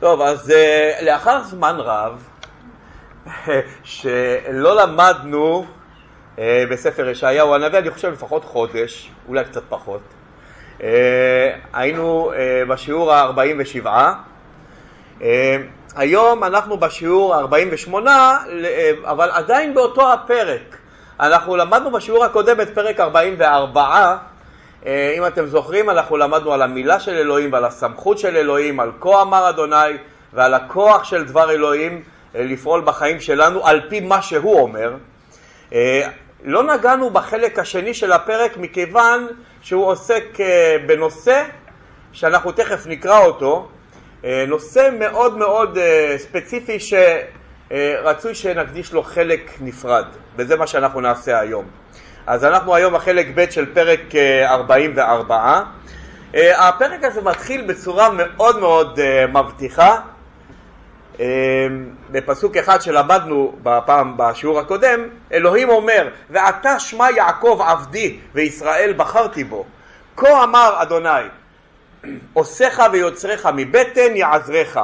טוב, אז uh, לאחר זמן רב שלא למדנו uh, בספר ישעיהו הנביא, אני חושב לפחות חודש, אולי קצת פחות, uh, היינו בשיעור ה-47, uh, היום אנחנו בשיעור ה-48, אבל עדיין באותו הפרק. אנחנו למדנו בשיעור הקודם את פרק 44, אה, אם אתם זוכרים, אנחנו למדנו על המילה של אלוהים ועל הסמכות של אלוהים, על כה אמר אדוני ועל הכוח של דבר אלוהים אה, לפעול בחיים שלנו על פי מה שהוא אומר. אה, לא נגענו בחלק השני של הפרק מכיוון שהוא עוסק בנושא שאנחנו תכף נקרא אותו, נושא מאוד מאוד ספציפי שרצוי שנקדיש לו חלק נפרד, וזה מה שאנחנו נעשה היום. אז אנחנו היום בחלק ב' של פרק 44. אה, אה, הפרק הזה מתחיל בצורה מאוד מאוד אה, מבטיחה. בפסוק אחד שלמדנו בפעם, בשיעור הקודם, אלוהים אומר, ועתה שמע יעקב עבדי וישראל בחרתי בו. כה אמר אדוני, עושך ויוצרך מבטן יעזרך,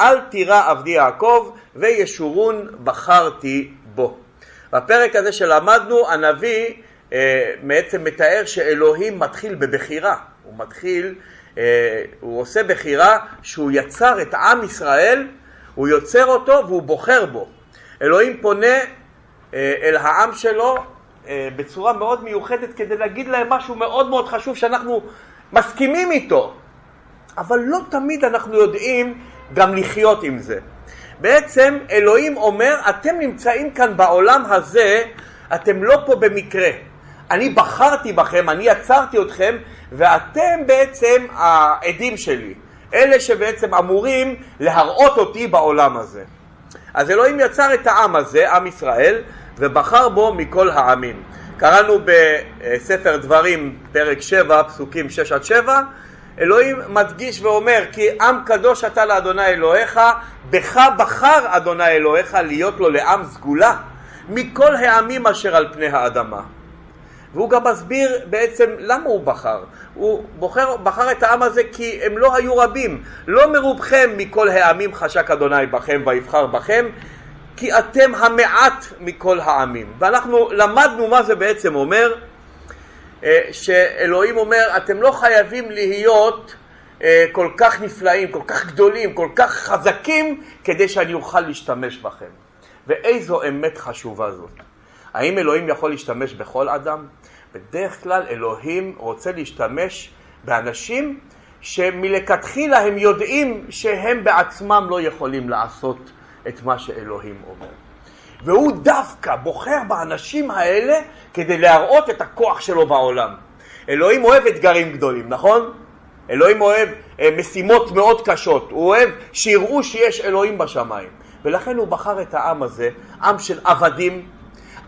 אל תירא עבדי יעקב וישורון בחרתי בו. בפרק הזה שלמדנו, הנביא אה, בעצם מתאר שאלוהים מתחיל בבחירה, הוא מתחיל, אה, הוא עושה בחירה שהוא יצר את עם ישראל, הוא יוצר אותו והוא בוחר בו. אלוהים פונה אה, אל העם שלו אה, בצורה מאוד מיוחדת כדי להגיד להם משהו מאוד מאוד חשוב שאנחנו מסכימים איתו, אבל לא תמיד אנחנו יודעים גם לחיות עם זה. בעצם אלוהים אומר, אתם נמצאים כאן בעולם הזה, אתם לא פה במקרה. אני בחרתי בכם, אני יצרתי אתכם, ואתם בעצם העדים שלי. אלה שבעצם אמורים להראות אותי בעולם הזה. אז אלוהים יצר את העם הזה, עם ישראל, ובחר בו מכל העמים. קראנו בספר דברים, פרק 7, פסוקים 6 עד 7, אלוהים מדגיש ואומר כי עם קדוש אתה לאדוני אלוהיך, בך בחר אדוני אלוהיך להיות לו לעם סגולה מכל העמים אשר על פני האדמה. והוא גם מסביר בעצם למה הוא בחר. הוא בוחר, בחר את העם הזה כי הם לא היו רבים. לא מרובכם מכל העמים חשק אדוני בכם ויבחר בכם, כי אתם המעט מכל העמים. ואנחנו למדנו מה זה בעצם אומר, שאלוהים אומר, אתם לא חייבים להיות אה, כל כך נפלאים, כל כך גדולים, כל כך חזקים, כדי שאני אוכל להשתמש בכם. ואיזו אמת חשובה זאת. האם אלוהים יכול להשתמש בכל אדם? בדרך כלל אלוהים רוצה להשתמש באנשים שמלכתחילה הם יודעים שהם בעצמם לא יכולים לעשות את מה שאלוהים אומר. והוא דווקא בוחר באנשים האלה כדי להראות את הכוח שלו בעולם. אלוהים אוהב אתגרים גדולים, נכון? אלוהים אוהב אה, משימות מאוד קשות, הוא אוהב שיראו שיש אלוהים בשמיים. ולכן הוא בחר את העם הזה, עם של עבדים,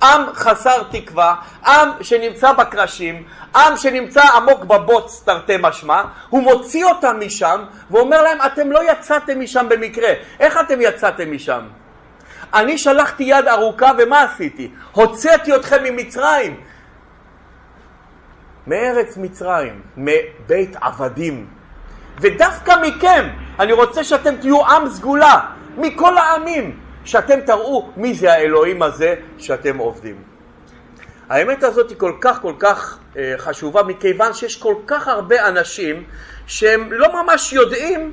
עם חסר תקווה, עם שנמצא בקרשים, עם שנמצא עמוק בבוץ תרתי משמע, הוא מוציא אותם משם ואומר להם אתם לא יצאתם משם במקרה, איך אתם יצאתם משם? אני שלחתי יד ארוכה ומה עשיתי? הוצאתי אתכם ממצרים, מארץ מצרים, מבית עבדים. ודווקא מכם אני רוצה שאתם תהיו עם סגולה, מכל העמים. שאתם תראו מי זה האלוהים הזה שאתם עובדים. האמת הזאת היא כל כך כל כך אה, חשובה מכיוון שיש כל כך הרבה אנשים שהם לא ממש יודעים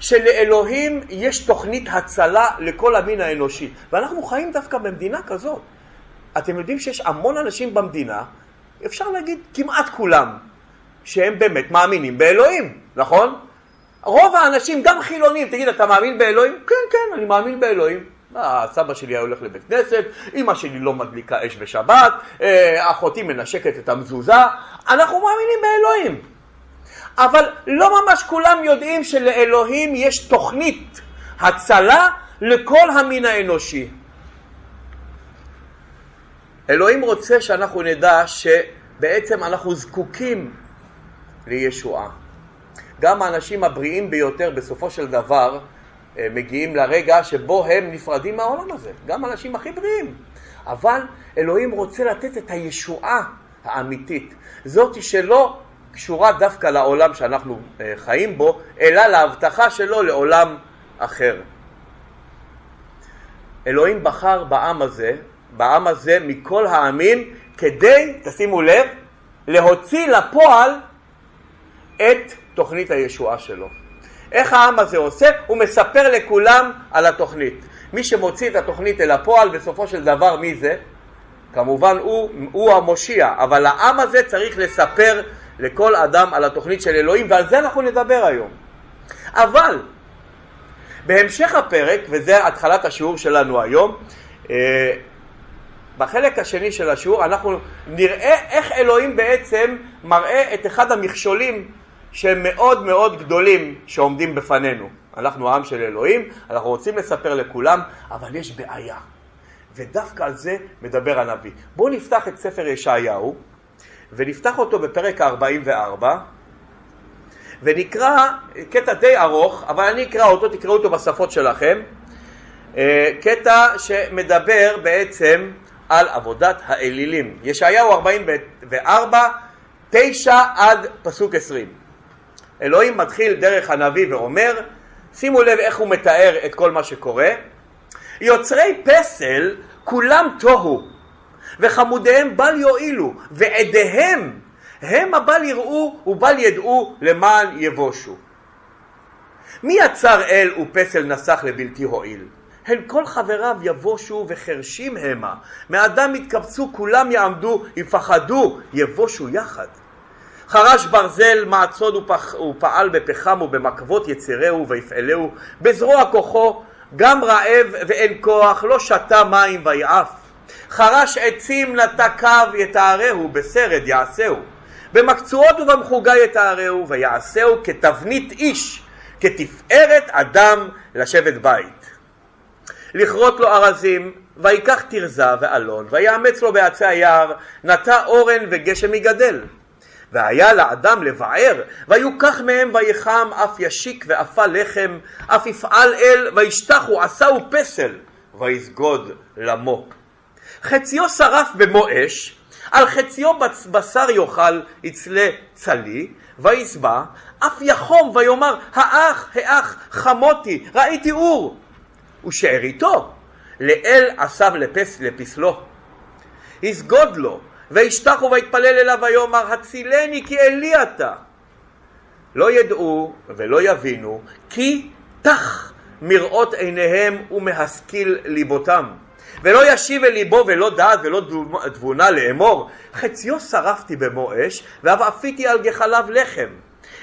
שלאלוהים יש תוכנית הצלה לכל המין האנושי ואנחנו חיים דווקא במדינה כזאת. אתם יודעים שיש המון אנשים במדינה, אפשר להגיד כמעט כולם, שהם באמת מאמינים באלוהים, נכון? רוב האנשים, גם חילונים, תגיד, אתה מאמין באלוהים? כן, כן, אני מאמין באלוהים. הסבא שלי היה הולך לבית כנסת, אמא שלי לא מדליקה אש בשבת, אה, אחותי מנשקת את המזוזה, אנחנו מאמינים באלוהים. אבל לא ממש כולם יודעים שלאלוהים יש תוכנית הצלה לכל המין האנושי. אלוהים רוצה שאנחנו נדע שבעצם אנחנו זקוקים לישועה. גם האנשים הבריאים ביותר בסופו של דבר אה, מגיעים לרגע שבו הם נפרדים מהעולם הזה, גם אנשים הכי בריאים. אבל אלוהים רוצה לתת את הישועה האמיתית, זאת שלא קשורה דווקא לעולם שאנחנו אה, חיים בו, אלא להבטחה שלו לעולם אחר. אלוהים בחר בעם הזה, בעם הזה מכל העמים, כדי, תשימו לב, להוציא לפועל את תוכנית הישועה שלו. איך העם הזה עושה? הוא מספר לכולם על התוכנית. מי שמוציא את התוכנית אל הפועל, בסופו של דבר מי זה? כמובן הוא, הוא המושיע, אבל העם הזה צריך לספר לכל אדם על התוכנית של אלוהים, ועל זה אנחנו נדבר היום. אבל בהמשך הפרק, וזה התחלת השיעור שלנו היום, אה, בחלק השני של השיעור אנחנו נראה איך אלוהים בעצם מראה את אחד המכשולים שהם מאוד מאוד גדולים שעומדים בפנינו. אנחנו עם של אלוהים, אנחנו רוצים לספר לכולם, אבל יש בעיה. ודווקא על זה מדבר הנביא. בואו נפתח את ספר ישעיהו, ונפתח אותו בפרק ה-44, ונקרא קטע די ארוך, אבל אני אקרא אותו, תקראו אותו בשפות שלכם. אה, קטע שמדבר בעצם על עבודת האלילים. ישעיהו 44, 9 עד פסוק 20. אלוהים מתחיל דרך הנביא ואומר, שימו לב איך הוא מתאר את כל מה שקורה. יוצרי פסל כולם תוהו, וחמודיהם בל יועילו, ועדיהם הם הבל יראו ובל ידעו למען יבושו. מי יצר אל ופסל נסח לבלתי הועיל? הן כל חבריו יבושו וחרשים המה, מאדם יתקבצו כולם יעמדו, יפחדו, יבושו יחד. חרש ברזל מעצוד ופח, ופעל בפחם ובמקבות יצרהו ויפעלהו, בזרוע כוחו גם רעב ואין כוח, לא שתה מים ויעף. חרש עצים נטע קו יתארהו, בסרד יעשהו. במקצועות ובמחוגה יתארהו, ויעשהו כתבנית איש, כתפארת אדם לשבת בית. לכרות לו ארזים, ויקח תרזה ואלון, ויאמץ לו בעצי היער, נטע אורן וגשם יגדל. והיה לאדם לבער, ויוקח מהם ויחם, אף ישיק ואפה לחם, אף יפעל אל, וישתחו, עשהו פסל, ויסגוד למו. חציו שרף במו אש, על חציו בשר יאכל יצלה צלי, וישבע, אף יחום ויאמר, האח, האח, חמותי, ראיתי אור. ושאריתו, לאל עשיו לפס, לפסלו. יסגוד לו, וישתחו ויתפלל אליו ויאמר הצילני כי אלי אתה. לא ידעו ולא יבינו כי תח מראות עיניהם ומהשכיל ליבותם. ולא ישיב אל ליבו ולא דעת ולא תבונה לאמור חציו שרפתי במו אש ואף אפיתי על גחליו לחם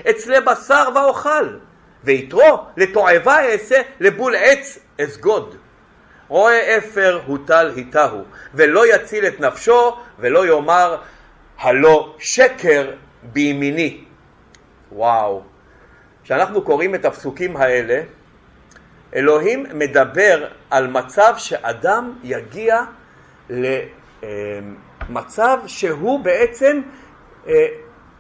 אצלה בשר ואוכל ויתרו לתועבה אעשה לבול עץ אסגוד רואה אפר הוטל היטהו, ולא יציל את נפשו, ולא יאמר הלא שקר בימיני. וואו. כשאנחנו קוראים את הפסוקים האלה, אלוהים מדבר על מצב שאדם יגיע למצב שהוא בעצם אה,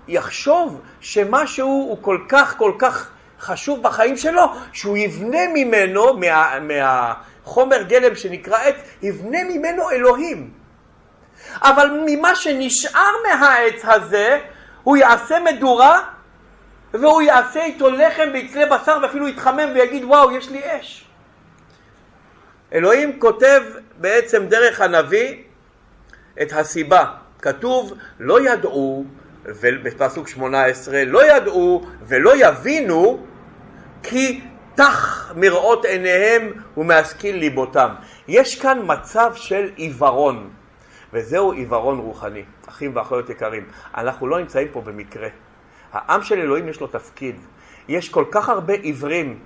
יחשוב שמשהו הוא כל כך כל כך חשוב בחיים שלו, שהוא יבנה ממנו, מה, מה, חומר גלם שנקרא עץ, יבנה ממנו אלוהים. אבל ממה שנשאר מהעץ הזה, הוא יעשה מדורה והוא יעשה איתו לחם ויצלה בשר ואפילו יתחמם ויגיד וואו יש לי אש. אלוהים כותב בעצם דרך הנביא את הסיבה. כתוב לא ידעו, בפסוק 18, לא ידעו ולא יבינו כי תח מראות עיניהם ומהשכיל ליבותם. יש כאן מצב של עיוורון, וזהו עיוורון רוחני. אחים ואחיות יקרים, אנחנו לא נמצאים פה במקרה. העם של אלוהים יש לו תפקיד. יש כל כך הרבה עיוורים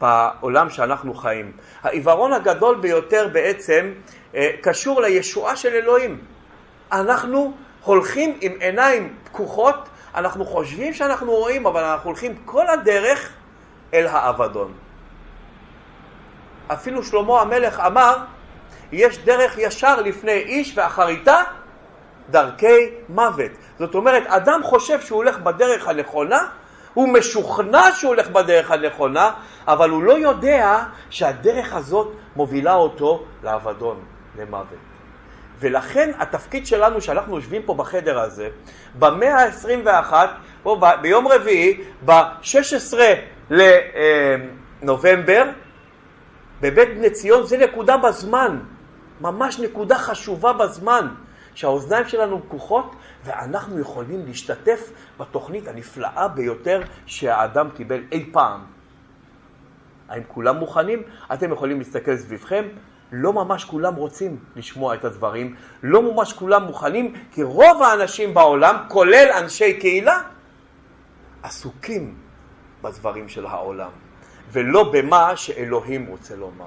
בעולם שאנחנו חיים. העיוורון הגדול ביותר בעצם אה, קשור לישועה של אלוהים. אנחנו הולכים עם עיניים פקוחות, אנחנו חושבים שאנחנו רואים, אבל אנחנו הולכים כל הדרך אל האבדון. אפילו שלמה המלך אמר, יש דרך ישר לפני איש ואחריתה דרכי מוות. זאת אומרת, אדם חושב שהוא הולך בדרך הנכונה, הוא משוכנע שהוא הולך בדרך הנכונה, אבל הוא לא יודע שהדרך הזאת מובילה אותו לאבדון, למוות. ולכן התפקיד שלנו, שאנחנו יושבים פה בחדר הזה, במאה ה-21, פה ב, ביום רביעי, ב-16 לנובמבר, בבית בני ציון, זה נקודה בזמן, ממש נקודה חשובה בזמן, שהאוזניים שלנו פקוחות ואנחנו יכולים להשתתף בתוכנית הנפלאה ביותר שהאדם קיבל אי פעם. האם כולם מוכנים? אתם יכולים להסתכל סביבכם, לא ממש כולם רוצים לשמוע את הדברים, לא ממש כולם מוכנים, כי רוב האנשים בעולם, כולל אנשי קהילה, עסוקים בדברים של העולם, ולא במה שאלוהים רוצה לומר.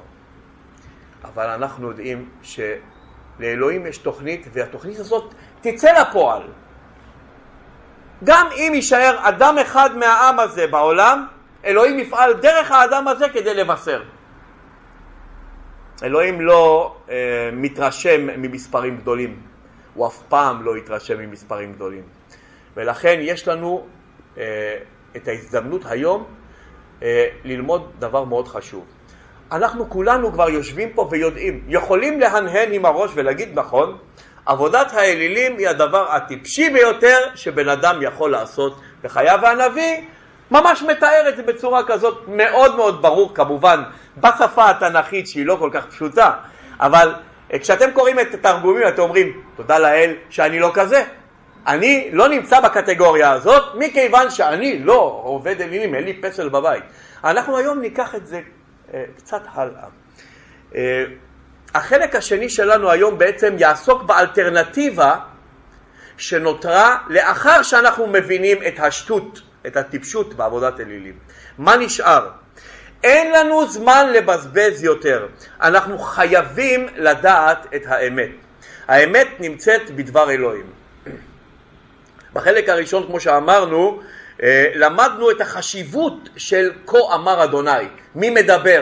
אבל אנחנו יודעים שלאלוהים יש תוכנית, והתוכנית הזאת תצא לפועל. גם אם יישאר אדם אחד מהעם הזה בעולם, אלוהים יפעל דרך האדם הזה כדי לבשר. אלוהים לא אה, מתרשם ממספרים גדולים, הוא אף פעם לא יתרשם ממספרים גדולים. ולכן יש לנו אה, את ההזדמנות היום אה, ללמוד דבר מאוד חשוב. אנחנו כולנו כבר יושבים פה ויודעים, יכולים להנהן עם הראש ולהגיד נכון, עבודת האלילים היא הדבר הטיפשי ביותר שבן אדם יכול לעשות. בחייו, והנביא ממש מתאר את זה בצורה כזאת מאוד מאוד ברור כמובן בשפה התנ"כית שהיא לא כל כך פשוטה, אבל אה, כשאתם קוראים את התרגומים אתם אומרים תודה לאל שאני לא כזה, אני לא נמצא בקטגוריה הזאת מכיוון שאני לא עובד אלילים, אין לי פסל בבית. אנחנו היום ניקח את זה אה, קצת הלאה. אה, החלק השני שלנו היום בעצם יעסוק באלטרנטיבה שנותרה לאחר שאנחנו מבינים את השטות, את הטיפשות בעבודת אלילים. מה נשאר? אין לנו זמן לבזבז יותר, אנחנו חייבים לדעת את האמת. האמת נמצאת בדבר אלוהים. בחלק הראשון, כמו שאמרנו, אה, למדנו את החשיבות של כה אמר אדוני, מי מדבר?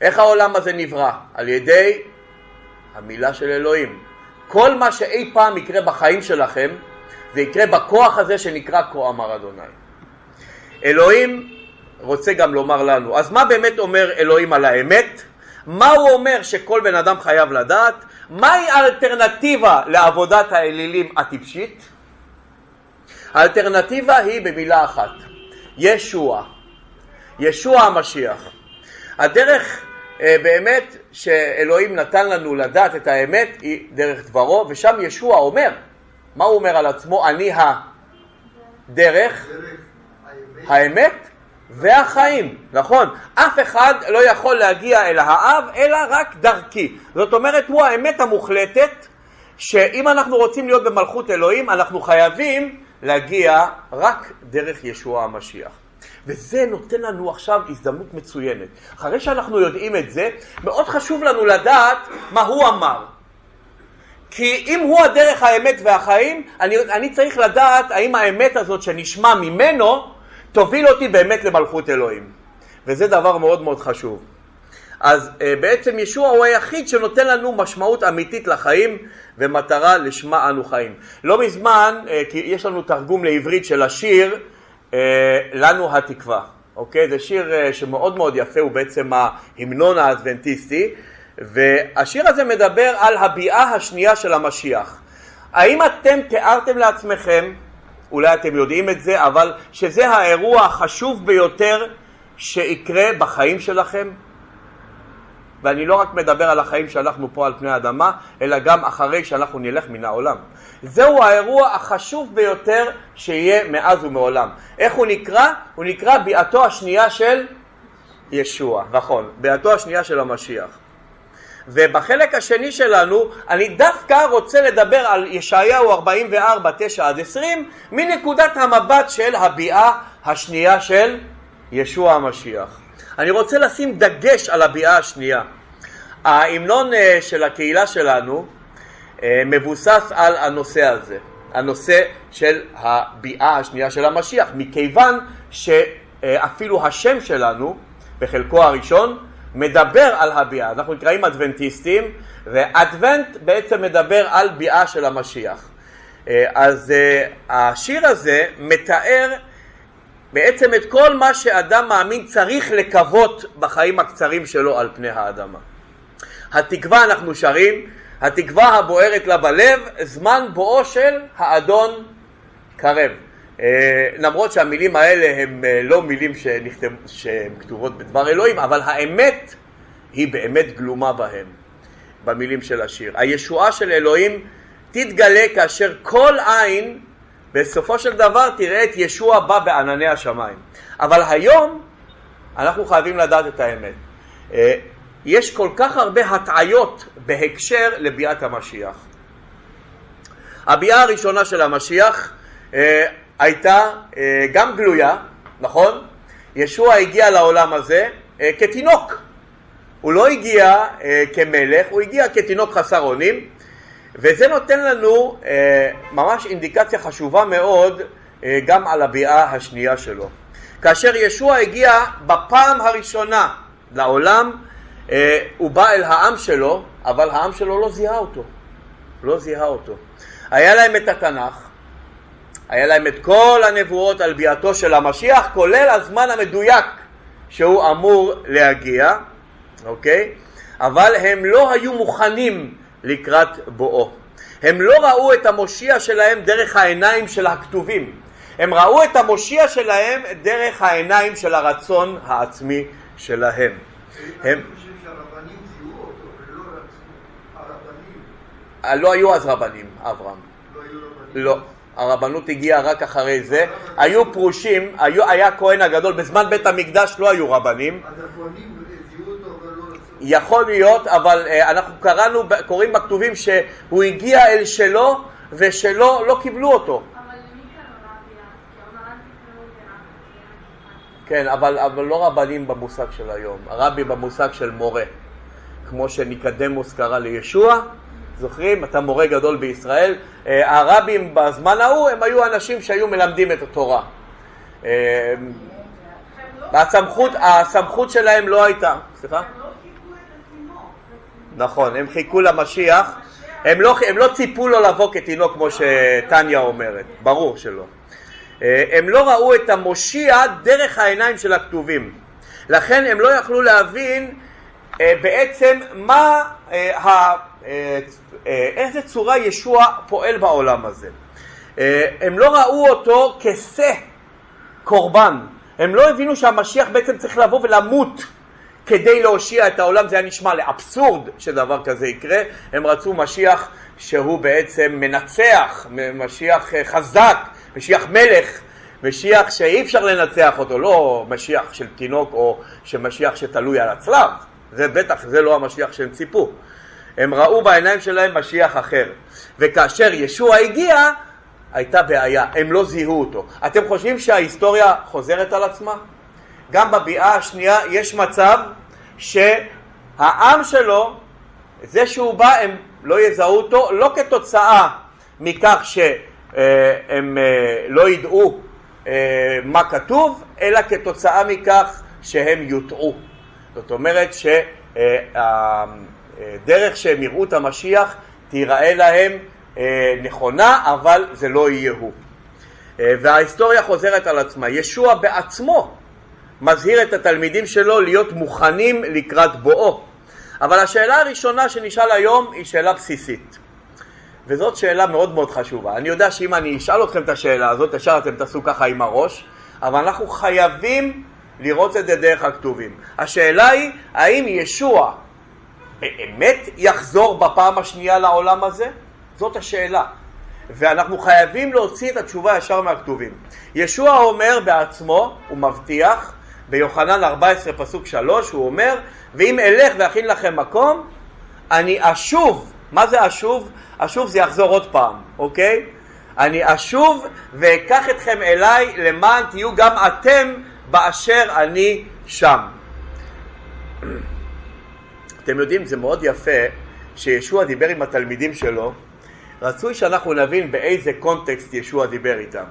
איך העולם הזה נברא? על ידי המילה של אלוהים. כל מה שאי פעם יקרה בחיים שלכם, זה יקרה בכוח הזה שנקרא כה אמר אדוני. אלוהים רוצה גם לומר לנו, אז מה באמת אומר אלוהים על האמת? מה הוא אומר שכל בן אדם חייב לדעת? מהי האלטרנטיבה לעבודת האלילים הטיפשית? האלטרנטיבה היא במילה אחת, ישוע. ישוע המשיח. הדרך אה, באמת שאלוהים נתן לנו לדעת את האמת היא דרך דברו, ושם ישוע אומר, מה הוא אומר על עצמו? אני הדרך, האמת והחיים, נכון? אף אחד לא יכול להגיע אל האב אלא רק דרכי. זאת אומרת, הוא האמת המוחלטת שאם אנחנו רוצים להיות במלכות אלוהים, אנחנו חייבים להגיע רק דרך ישוע המשיח. וזה נותן לנו עכשיו הזדמנות מצוינת. אחרי שאנחנו יודעים את זה, מאוד חשוב לנו לדעת מה הוא אמר. כי אם הוא הדרך האמת והחיים, אני, אני צריך לדעת האם האמת הזאת שנשמע ממנו תוביל אותי באמת למלכות אלוהים. וזה דבר מאוד מאוד חשוב. אז uh, בעצם ישוע הוא היחיד שנותן לנו משמעות אמיתית לחיים ומטרה לשמה אנו חיים. לא מזמן, uh, כי יש לנו תרגום לעברית של השיר uh, לנו התקווה, אוקיי? זה שיר שמאוד מאוד יפה, הוא בעצם ההמנון האדבנטיסטי, והשיר הזה מדבר על הביאה השנייה של המשיח. האם אתם תיארתם לעצמכם, אולי אתם יודעים את זה, אבל שזה האירוע החשוב ביותר שיקרה בחיים שלכם? ואני לא רק מדבר על החיים שאנחנו פה על פני האדמה, אלא גם אחרי שאנחנו נלך מן העולם. זהו האירוע החשוב ביותר שיהיה מאז ומעולם. איך הוא נקרא? הוא נקרא ביאתו השנייה של ישוע, נכון, ביאתו השנייה של המשיח. ובחלק השני שלנו אני דווקא רוצה לדבר על ישעיהו 44, 9 עד 20 מנקודת המבט של הביאה השנייה של ישוע המשיח. אני רוצה לשים דגש על הביאה השנייה. ההמנון אה, של הקהילה שלנו אה, מבוסס על הנושא הזה, הנושא של הביאה השנייה של המשיח, מכיוון שאפילו השם שלנו בחלקו הראשון מדבר על הביאה, אנחנו נקראים אדבנטיסטים ואדבנט בעצם מדבר על ביאה של המשיח. אה, אז השיר הזה מתאר בעצם את כל מה שאדם מאמין צריך לקוות בחיים הקצרים שלו על פני האדמה. התקווה אנחנו שרים, התקווה הבוערת לה בלב, זמן בואו של האדון קרב. אה, למרות שהמילים האלה הן אה, לא מילים שנכתב, שהן כתובות בדבר אלוהים, אבל האמת היא באמת גלומה בהם, במילים של השיר. הישועה של אלוהים תתגלה כאשר כל עין בסופו של דבר תראה את ישוע בא בענני השמיים. אבל היום אנחנו חייבים לדעת את האמת. אה, יש כל כך הרבה הטעיות בהקשר לביאת המשיח. הביאה הראשונה של המשיח הייתה אה, גם גלויה, נכון? ישוע הגיע לעולם הזה אה, כתינוק. הוא לא הגיע אה, כמלך, הוא הגיע כתינוק חסר אונים, וזה נותן לנו ממש אינדיקציה חשובה מאוד גם על הביאה השנייה שלו. כאשר ישוע הגיע בפעם הראשונה לעולם, הוא בא אל העם שלו, אבל העם שלו לא זיהה אותו. לא זיהה אותו. היה להם את התנ"ך, היה להם את כל הנבואות על ביאתו של המשיח, כולל הזמן המדויק שהוא אמור להגיע, אוקיי? אבל הם לא היו מוכנים לקראת בואו. הם לא ראו את המושיע שלהם דרך העיניים של הכתובים. הם ראו את המושיע שלהם דרך העיניים של הרצון העצמי שלהם. הם... לא היו אז רבנים, אברהם. לא. הרבנות הגיעה רק אחרי זה. היו פרושים, היו, היה כהן הגדול, בזמן בית המקדש לא היו רבנים. יכול להיות, אבל uh, אנחנו קראנו, קוראים בכתובים שהוא הגיע אל שלו ושלו לא קיבלו אותו. כן, אבל, אבל לא רבנים במושג של היום, הרבי במושג של מורה, כמו שניקדמוס קרא לישוע, זוכרים? אתה מורה גדול בישראל. אה, הרבים בזמן ההוא הם היו אנשים שהיו מלמדים את התורה. אה, הסמכות, הסמכות שלהם לא הייתה, סליחה? נכון, הם חיכו למשיח, הם לא, הם לא ציפו לו לבוא כתינוק כמו שטניה אומרת, ברור שלא. אה, הם לא ראו את המושיע דרך העיניים של הכתובים, לכן הם לא יכלו להבין בעצם מה איזה צורה ישוע פועל בעולם הזה. אה, הם לא ראו אותו כשא קורבן, הם לא הבינו שהמשיח בעצם צריך לבוא ולמות כדי להושיע את העולם, זה היה נשמע לאבסורד שדבר כזה יקרה, הם רצו משיח שהוא בעצם מנצח, משיח חזק, משיח מלך, משיח שאי אפשר לנצח אותו, לא משיח של תינוק או משיח שתלוי על הצלב, זה בטח, זה לא המשיח שהם ציפו. הם ראו בעיניים שלהם משיח אחר. וכאשר ישוע הגיע, הייתה בעיה, הם לא זיהו אותו. אתם חושבים שההיסטוריה חוזרת על עצמה? גם בביאה השנייה יש מצב שהעם שלו, זה שהוא בא, הם לא יזהו אותו, לא כתוצאה מכך שהם אה, לא ידעו אה, מה כתוב, אלא כתוצאה מכך שהם יוטעו. זאת אומרת שה... אה, דרך שהם יראו את המשיח תיראה להם אה, נכונה, אבל זה לא יהיה הוא. אה, וההיסטוריה חוזרת על עצמה. ישוע בעצמו מזהיר את התלמידים שלו להיות מוכנים לקראת בואו. אבל השאלה הראשונה שנשאל היום היא שאלה בסיסית. וזאת שאלה מאוד מאוד חשובה. אני יודע שאם אני אשאל אתכם את השאלה הזאת, ישר אתם תעשו ככה עם הראש, אבל אנחנו חייבים לראות את זה דרך הכתובים. השאלה היא, האם ישוע באמת יחזור בפעם השנייה לעולם הזה? זאת השאלה. ואנחנו חייבים להוציא את התשובה ישר מהכתובים. ישוע אומר בעצמו, הוא מבטיח, ביוחנן 14 פסוק 3, הוא אומר, ואם אלך ואכין לכם מקום, אני אשוב. מה זה אשוב? אשוב זה יחזור עוד פעם, אוקיי? אני אשוב ואקח אתכם אליי למען תהיו גם אתם באשר אני שם. אתם יודעים, זה מאוד יפה שישוע דיבר עם התלמידים שלו, רצוי שאנחנו נבין באיזה קונטקסט ישוע דיבר איתם.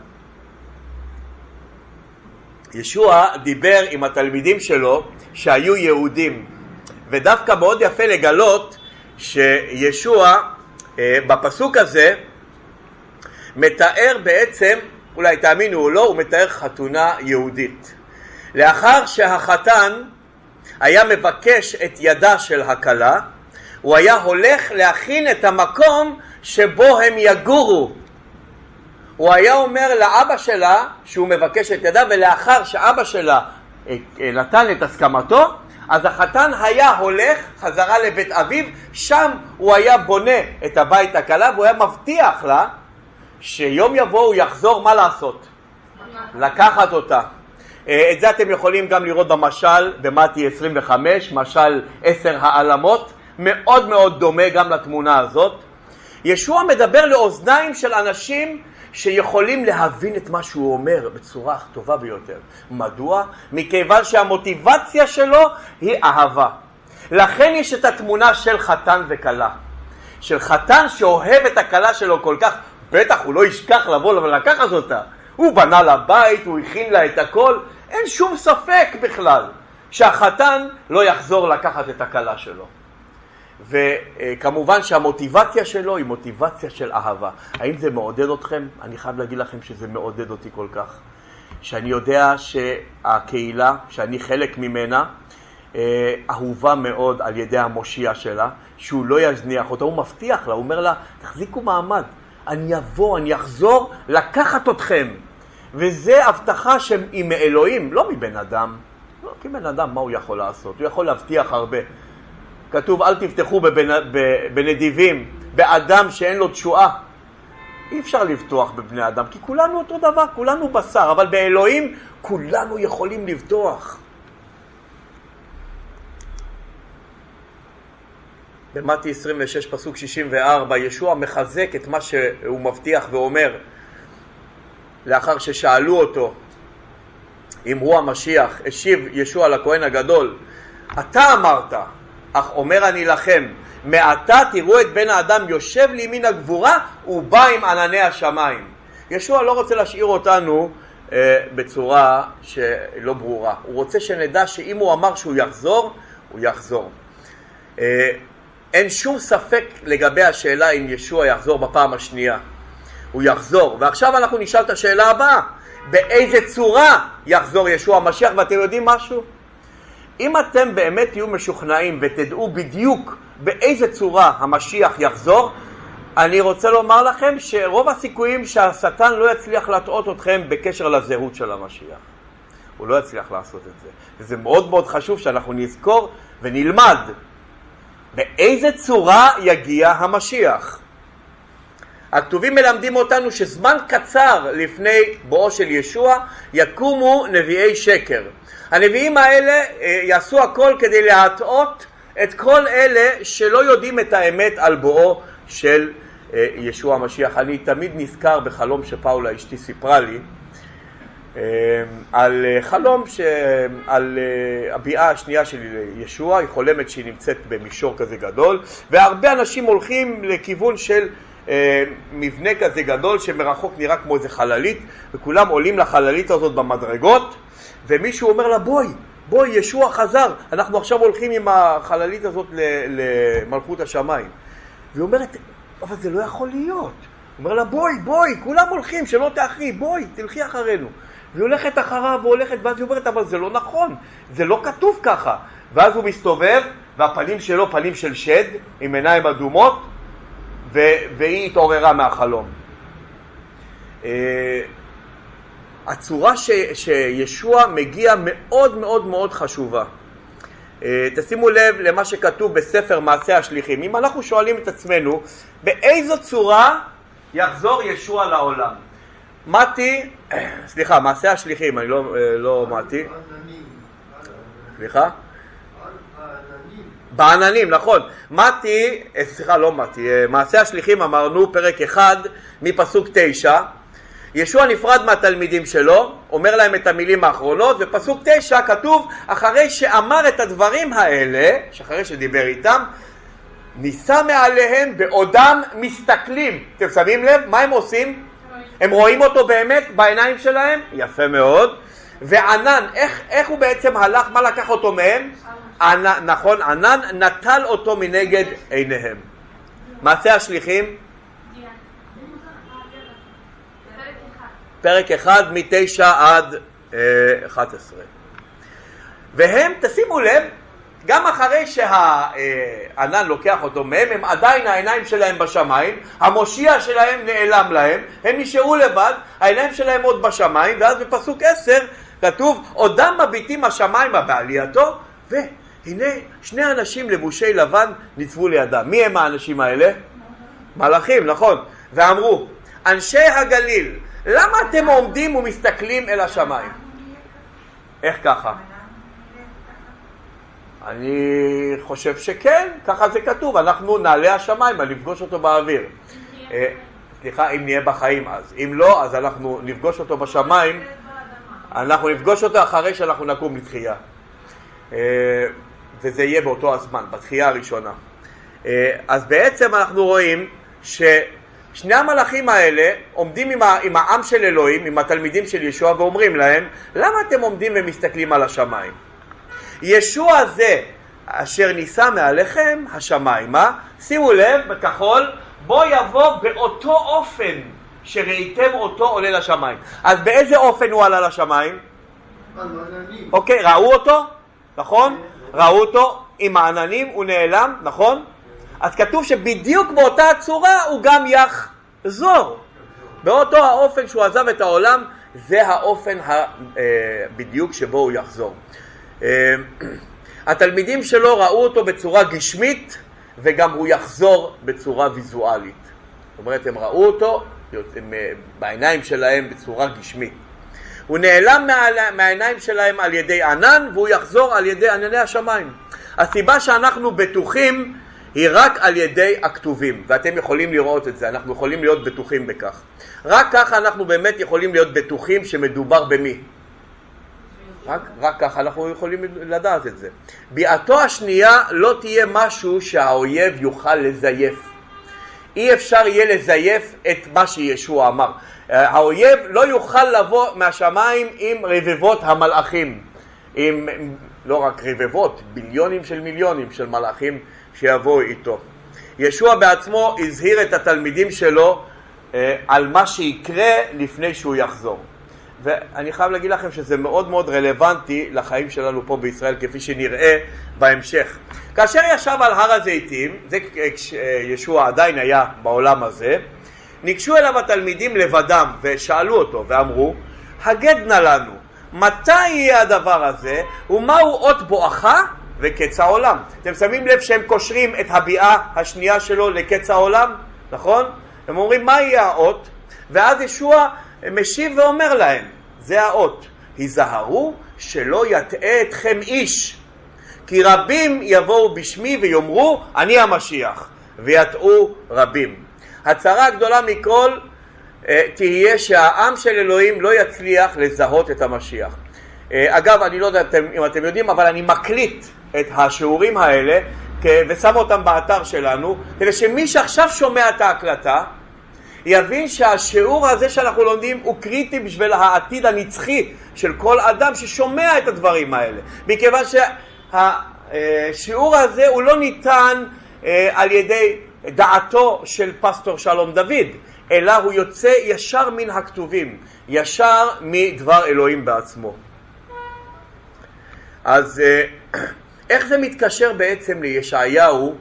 ישוע דיבר עם התלמידים שלו שהיו יהודים, ודווקא מאוד יפה לגלות שישוע אה, בפסוק הזה מתאר בעצם, אולי תאמינו או לא, הוא מתאר חתונה יהודית. לאחר שהחתן היה מבקש את ידה של הכלה, הוא היה הולך להכין את המקום שבו הם יגורו. הוא היה אומר לאבא שלה שהוא מבקש את ידה, ולאחר שאבא שלה אה, אה, נתן את הסכמתו, אז החתן היה הולך חזרה לבית אביו, שם הוא היה בונה את הבית הכלה, והוא היה מבטיח לה שיום יבוא הוא יחזור, מה לעשות? לקחת אותה. אה, את זה אתם יכולים גם לראות במשל במתי 25, משל עשר העלמות, מאוד מאוד דומה גם לתמונה הזאת. ישוע מדבר לאוזניים של אנשים שיכולים להבין את מה שהוא אומר בצורה טובה ביותר. מדוע? מכיוון שהמוטיבציה שלו היא אהבה. לכן יש את התמונה של חתן וכלה. של חתן שאוהב את הכלה שלו כל כך, בטח הוא לא ישכח לבוא ולקחת אותה. הוא בנה לה בית, הוא הכין לה את הכל, אין שום ספק בכלל שהחתן לא יחזור לקחת את הכלה שלו. וכמובן שהמוטיבציה שלו היא מוטיבציה של אהבה. האם זה מעודד אתכם? אני חייב להגיד לכם שזה מעודד אותי כל כך. שאני יודע שהקהילה, שאני חלק ממנה, אה, אהובה מאוד על ידי המושיע שלה, שהוא לא יזניח אותה, הוא מבטיח לה, הוא אומר לה, תחזיקו מעמד, אני אבוא, אני אחזור לקחת אתכם. וזה הבטחה שהיא מאלוהים, לא מבן אדם. לא, כי בן אדם, מה הוא יכול לעשות? הוא יכול להבטיח הרבה. כתוב אל תפתחו בבנ... בנדיבים, באדם שאין לו תשועה. אי אפשר לבטוח בבני אדם, כי כולנו אותו דבר, כולנו בשר, אבל באלוהים כולנו יכולים לבטוח. במתי 26 פסוק 64 ישוע מחזק את מה שהוא מבטיח ואומר לאחר ששאלו אותו אם הוא המשיח, השיב ישוע לכהן הגדול אתה אמרת אך אומר אני לכם, מעתה תראו את בן האדם יושב לימין הגבורה ובא עם ענני השמיים. ישוע לא רוצה להשאיר אותנו אה, בצורה שלא ברורה. הוא רוצה שנדע שאם הוא אמר שהוא יחזור, הוא יחזור. אה, אין שום ספק לגבי השאלה אם ישוע יחזור בפעם השנייה. הוא יחזור. ועכשיו אנחנו נשאל את השאלה הבאה, באיזה צורה יחזור ישוע המשיח, ואתם יודעים משהו? אם אתם באמת תהיו משוכנעים ותדעו בדיוק באיזה צורה המשיח יחזור, אני רוצה לומר לכם שרוב הסיכויים שהשטן לא יצליח להטעות אתכם בקשר לזהות של המשיח. הוא לא יצליח לעשות את זה. וזה מאוד מאוד חשוב שאנחנו נזכור ונלמד באיזה צורה יגיע המשיח. הכתובים מלמדים אותנו שזמן קצר לפני בואו של ישוע יקומו נביאי שקר. הנביאים האלה אה, יעשו הכל כדי להטעות את כל אלה שלא יודעים את האמת על בואו של אה, ישוע המשיח. אני תמיד נזכר בחלום שפאולה אשתי סיפרה לי על חלום, ש... על הביאה השנייה של ישוע, היא חולמת שהיא נמצאת במישור כזה גדול והרבה אנשים הולכים לכיוון של מבנה כזה גדול שמרחוק נראה כמו איזה חללית וכולם עולים לחללית הזאת במדרגות ומישהו אומר לה בואי, בואי, ישוע חזר, אנחנו עכשיו הולכים עם החללית הזאת למלכות השמיים. והיא אומרת, אבל זה לא יכול להיות. הוא אומר לה בואי, בואי, כולם הולכים, שלא תאחרי, בואי, תלכי אחרינו. והיא הולכת אחריו והולכת, ואז היא אומרת, אבל זה לא נכון, זה לא כתוב ככה. ואז הוא מסתובב, והפנים שלו פנים של שד, עם עיניים אדומות, והיא התעוררה מהחלום. אה, הצורה ש, שישוע מגיע מאוד מאוד מאוד חשובה. אה, תשימו לב למה שכתוב בספר מעשה השליחים. אם אנחנו שואלים את עצמנו, באיזו צורה יחזור ישוע לעולם? מתי, סליחה, מעשה השליחים, אני לא, אה, לא מתי. סליחה? בעננים, נכון. מתי, אה, סליחה, לא מתי, מעשה השליחים אמרנו, פרק 1 מפסוק 9, ישוע נפרד מהתלמידים שלו, אומר להם את המילים האחרונות, ופסוק תשע כתוב, אחרי שאמר את הדברים האלה, שאחרי שדיבר איתם, נישא מעליהם בעודם מסתכלים. אתם שמים לב? מה הם עושים? הם רואים אותו באמת בעיניים שלהם? יפה מאוד. וענן, איך, איך הוא בעצם הלך, מה לקח אותו מהם? ענן, נכון, ענן נטל אותו מנגד עיניהם. מעשה השליחים פרק 1 מ-9 עד 11. אה, והם, תשימו לב, גם אחרי שהענן לוקח אותו מהם, הם עדיין העיניים שלהם בשמיים, המושיע שלהם נעלם להם, הם נשארו לבד, העיניים שלהם עוד בשמיים, ואז בפסוק עשר כתוב, עודם מביטים השמיימה בעלייתו, והנה שני אנשים לבושי לבן ניצבו לידם. מי הם האנשים האלה? מלאכים, נכון. ואמרו, אנשי הגליל, למה אתם עומדים ומסתכלים אל השמיים? איך ככה? אני חושב שכן, ככה זה כתוב, אנחנו נעלה השמיימה לפגוש אותו באוויר. אה, סליחה, אם נהיה בחיים אז. אם לא, אז אנחנו נפגוש אותו בשמיים, אנחנו נפגוש אותו אחרי שאנחנו נקום לתחייה. אה, וזה יהיה באותו הזמן, בתחייה הראשונה. אה, אז בעצם אנחנו רואים ששני המלאכים האלה עומדים עם, עם העם של אלוהים, עם התלמידים של ישוע, ואומרים להם, למה אתם עומדים ומסתכלים על השמיים? ישוע זה אשר נישא מעליכם השמיימה, שימו לב, בכחול, בוא יבוא באותו אופן שראיתם אותו עולה לשמיים. אז באיזה אופן הוא עלה לשמיים? אוקיי, ראו אותו, נכון? ראו אותו עם העננים, הוא נעלם, נכון? אז כתוב שבדיוק באותה הצורה הוא גם יחזור. באותו האופן שהוא עזב את העולם, זה האופן בדיוק שבו הוא יחזור. אה, התלמידים שלו ראו אותו בצורה גשמית וגם הוא יחזור בצורה ויזואלית. זאת אומרת, הם ראו אותו הם, אה, בעיניים שלהם בצורה גשמית. הוא נעלם מהעיניים שלהם על ידי ענן והוא יחזור על ידי ענני השמיים. הסיבה שאנחנו בטוחים היא רק על ידי הכתובים, ואתם יכולים לראות את זה, אנחנו יכולים להיות בטוחים בכך. רק ככה אנחנו באמת יכולים להיות בטוחים שמדובר במי? רק, רק ככה אנחנו יכולים לדעת את זה. ביאתו השנייה לא תהיה משהו שהאויב יוכל לזייף. אי אפשר יהיה לזייף את מה שישוע אמר. האויב לא יוכל לבוא מהשמיים עם רבבות המלאכים, עם לא רק רבבות, ביליונים של מיליונים של מלאכים שיבואו איתו. ישוע בעצמו הזהיר את התלמידים שלו אה, על מה שיקרה לפני שהוא יחזור. ואני חייב להגיד לכם שזה מאוד מאוד רלוונטי לחיים שלנו פה בישראל, כפי שנראה בהמשך. כאשר ישב על הר הזיתים, זה כשישוע עדיין היה בעולם הזה, ניגשו אליו התלמידים לבדם ושאלו אותו ואמרו, הגד נא לנו, מתי יהיה הדבר הזה ומהו אות בואכה וקץ העולם? אתם שמים לב שהם קושרים את הביאה השנייה שלו לקץ העולם, נכון? הם אומרים מה יהיה האות? ואז ישוע משיב ואומר להם, זה האות, היזהרו שלא יטעה אתכם איש, כי רבים יבואו בשמי ויאמרו אני המשיח, ויטעו רבים. הצרה הגדולה מכל אה, תהיה שהעם של אלוהים לא יצליח לזהות את המשיח. אה, אגב, אני לא יודע אם אתם יודעים, אבל אני מקליט את השיעורים האלה ושם אותם באתר שלנו, כדי שמי שעכשיו שומע את ההקלטה, יבין שהשיעור הזה שאנחנו לומדים הוא קריטי בשביל העתיד הנצחי של כל אדם ששומע את הדברים האלה. מכיוון שהשיעור הזה הוא לא ניתן אה, על ידי דעתו של פסטור שלום דוד, אלא הוא יוצא ישר מן הכתובים, ישר מדבר אלוהים בעצמו. אז אה, איך זה מתקשר בעצם לישעיהו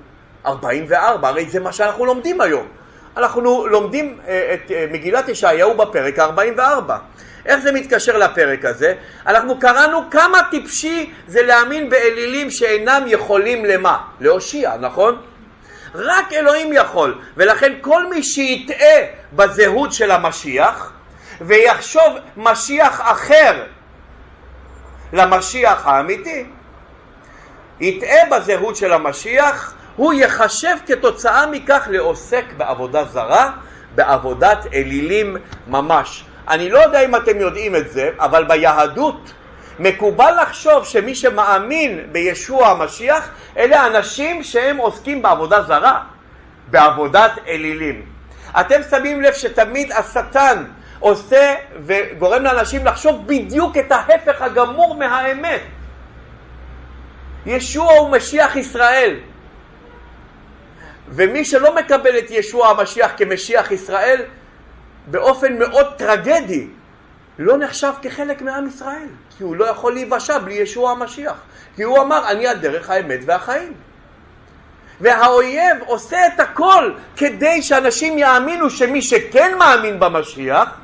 44? הרי זה מה שאנחנו לומדים היום. אנחנו לומדים אה, את אה, מגילת ישעיהו בפרק ה-44. איך זה מתקשר לפרק הזה? אנחנו קראנו כמה טיפשי זה להאמין באלילים שאינם יכולים למה? להושיע, נכון? רק אלוהים יכול, ולכן כל מי שיטעה בזהות של המשיח ויחשוב משיח אחר למשיח האמיתי, יטעה בזהות של המשיח הוא יחשב כתוצאה מכך לעוסק בעבודה זרה, בעבודת אלילים ממש. אני לא יודע אם אתם יודעים את זה, אבל ביהדות מקובל לחשוב שמי שמאמין בישוע המשיח אלה אנשים שהם עוסקים בעבודה זרה, בעבודת אלילים. אתם שמים לב שתמיד השטן עושה וגורם לאנשים לחשוב בדיוק את ההפך הגמור מהאמת. ישוע הוא משיח ישראל. ומי שלא מקבל את ישוע המשיח כמשיח ישראל, באופן מאוד טרגדי, לא נחשב כחלק מעם ישראל, כי הוא לא יכול להיוושע בלי ישוע המשיח, כי הוא אמר אני הדרך האמת והחיים. והאויב עושה את הכל כדי שאנשים יאמינו שמי שכן מאמין במשיח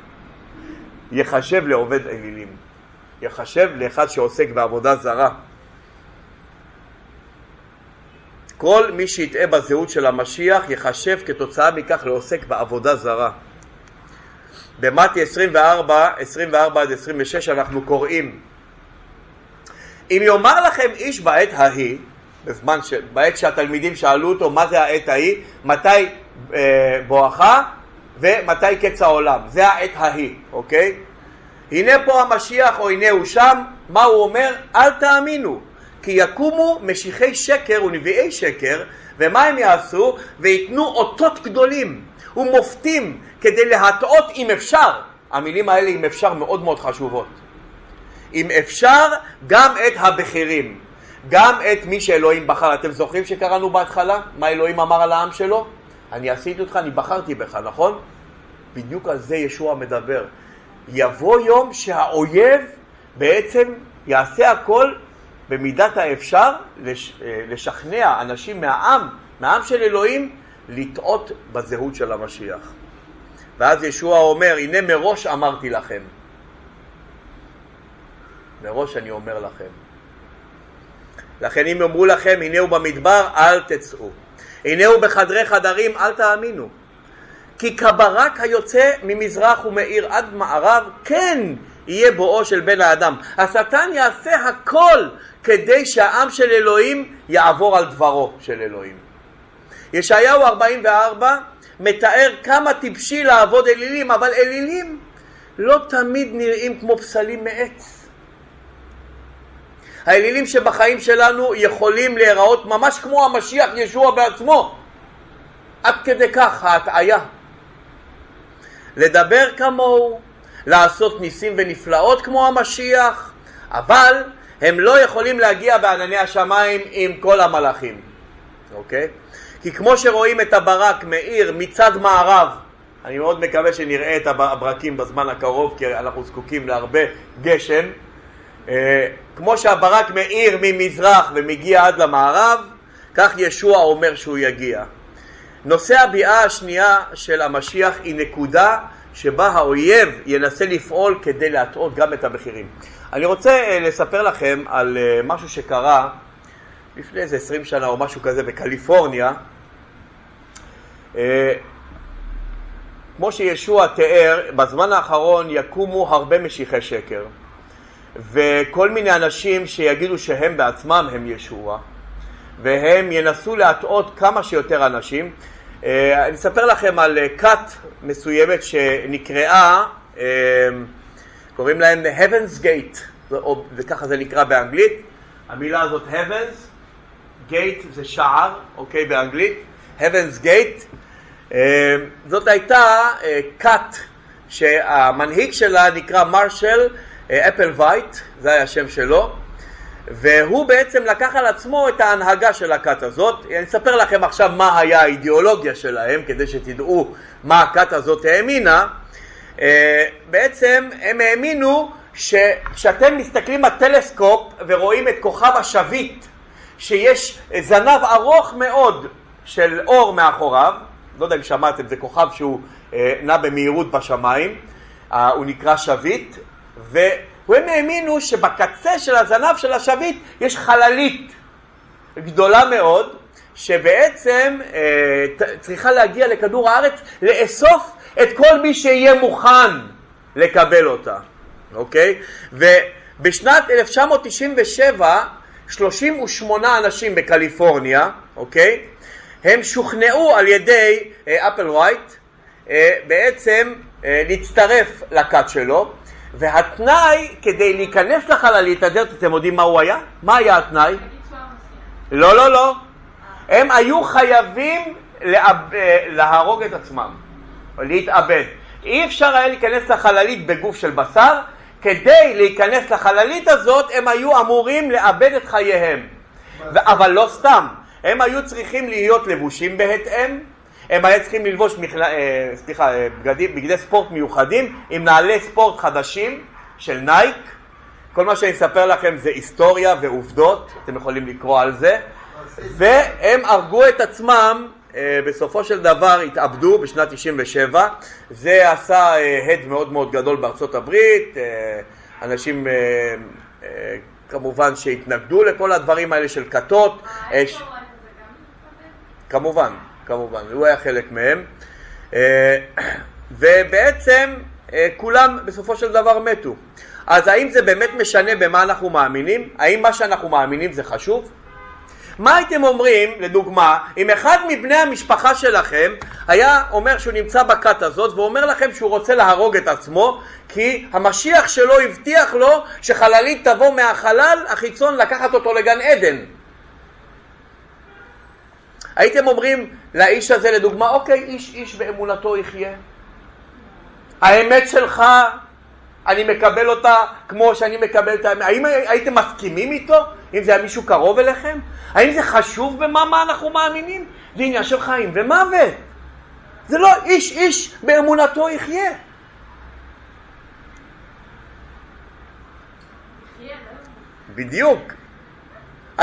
יחשב לעובד אלילים, יחשב לאחד שעוסק בעבודה זרה. כל מי שיטעה בזהות של המשיח יחשב כתוצאה מכך לעוסק בעבודה זרה. במתי 24, 24 עד 26 אנחנו קוראים אם יאמר לכם איש בעת ההיא, בזמן ש... בעת שהתלמידים שאלו אותו מה זה העת ההיא, מתי אה, בואכה ומתי קץ העולם, זה העת ההיא, אוקיי? הנה פה המשיח או הנה הוא שם, מה הוא אומר? אל תאמינו, כי יקומו משיחי שקר ונביאי שקר, ומה הם יעשו? וייתנו אותות גדולים ומופתים כדי להטעות אם אפשר. המילים האלה אם אפשר מאוד מאוד חשובות. אם אפשר גם את הבכירים, גם את מי שאלוהים בחר. אתם זוכרים שקראנו בהתחלה מה אלוהים אמר על העם שלו? אני עשיתי אותך, אני בחרתי בך, נכון? בדיוק על זה ישוע מדבר. יבוא יום שהאויב בעצם יעשה הכל במידת האפשר לש, אה, לשכנע אנשים מהעם, מהעם של אלוהים, לטעות בזהות של המשיח. ואז ישוע אומר, הנה מראש אמרתי לכם. מראש אני אומר לכם. לכן אם יאמרו לכם, הנה הוא במדבר, אל תצאו. הנה הוא בחדרי חדרים, אל תאמינו. כי כברק היוצא ממזרח ומאיר עד מערב, כן יהיה בואו של בן האדם. השטן יעשה הכל כדי שהעם של אלוהים יעבור על דברו של אלוהים. ישעיהו 44 מתאר כמה טיפשי לעבוד אלילים, אבל אלילים לא תמיד נראים כמו פסלים מעץ. האלילים שבחיים שלנו יכולים להיראות ממש כמו המשיח ישוע בעצמו. עד כדי כך ההטעיה. לדבר כמוהו, לעשות ניסים ונפלאות כמו המשיח, אבל הם לא יכולים להגיע בענני השמיים עם כל המלאכים, אוקיי? כי כמו שרואים את הברק מאיר מצד מערב, אני מאוד מקווה שנראה את הברקים בזמן הקרוב, כי אנחנו זקוקים להרבה גשם, אה, כמו שהברק מאיר ממזרח ומגיע עד למערב, כך ישוע אומר שהוא יגיע. נושא הביאה השנייה של המשיח היא נקודה שבה האויב ינסה לפעול כדי להטעות גם את המחירים. אני רוצה אה, לספר לכם על אה, משהו שקרה לפני איזה עשרים שנה או משהו כזה בקליפורניה. כמו שישוע תיאר, בזמן האחרון יקומו הרבה משיחי שקר. וכל מיני אנשים שיגידו שהם בעצמם הם ישוע, והם ינסו להטעות כמה שיותר אנשים. אה, אני אספר לכם על אה, כת מסוימת שנקראה, אה, קוראים להם Heaven's Gate, וככה זה נקרא באנגלית. המילה הזאת Heavens, Gate זה שער, אוקיי, באנגלית. Heaven's Gate. זאת הייתה כת שהמנהיג שלה נקרא מרשל אפל וייט, זה היה השם שלו, והוא בעצם לקח על עצמו את ההנהגה של הכת הזאת. אני אספר לכם עכשיו מה היה האידיאולוגיה שלהם, כדי שתדעו מה הכת הזאת האמינה. אה, בעצם הם האמינו שכשאתם מסתכלים בטלסקופ ורואים את כוכב השביט, שיש זנב ארוך מאוד של אור מאחוריו, לא יודע אם שמעתם, זה כוכב שהוא אה, נע במהירות בשמיים, אה, הוא נקרא שביט, והם האמינו שבקצה של הזנב של השביט יש חללית גדולה מאוד, שבעצם אה, צריכה להגיע לכדור הארץ לאסוף את כל מי שיהיה מוכן לקבל אותה, אוקיי? ובשנת 1997 38 אנשים בקליפורניה, אוקיי? הם שוכנעו על ידי אפל אה, וייט אה, בעצם אה, להצטרף לכת שלו והתנאי כדי להיכנס לחללית הזאת, אתם יודעים מה הוא היה? מה היה התנאי? לא, לא, לא. הם היו חייבים להרוג את עצמם, להתאבד. אי אפשר היה להיכנס לחללית בגוף של בשר, כדי להיכנס לחללית הזאת הם היו אמורים לאבד את חייהם. אבל לא סתם, הם היו צריכים להיות לבושים בהתאם, הם היו צריכים ללבוש מכלה, אה, סליחה, אה, בגדי, בגדי ספורט מיוחדים עם נעלי ספורט חדשים, של נייק. כל מה שאני אספר לכם זה היסטוריה ועובדות, אתם יכולים לקרוא על זה. והם הרגו את עצמם, אה, בסופו של דבר התאבדו בשנת 97. זה עשה אה, הד מאוד מאוד גדול בארצות הברית. אה, אנשים כמובן שהתנגדו לכל הדברים האלה של כתות. כמובן, כמובן, הוא היה חלק מהם. ובעצם כולם בסופו של דבר מתו. אז האם זה באמת משנה במה אנחנו מאמינים? האם מה שאנחנו מאמינים זה חשוב? מה הייתם אומרים, לדוגמה, אם אחד מבני המשפחה שלכם היה אומר שהוא נמצא בכת הזאת ואומר לכם שהוא רוצה להרוג את עצמו כי המשיח שלו הבטיח לו שחללית תבוא מהחלל החיצון לקחת אותו לגן עדן. הייתם אומרים לאיש הזה לדוגמה, אוקיי, איש איש באמונתו יחיה. האמת שלך אני מקבל אותה כמו שאני מקבל את האמת. האם הייתם מסכימים איתו? אם זה היה מישהו קרוב אליכם? האם זה חשוב במה מה אנחנו מאמינים? זה עניין של חיים ומוות. זה לא איש איש באמונתו יחיה. בדיוק.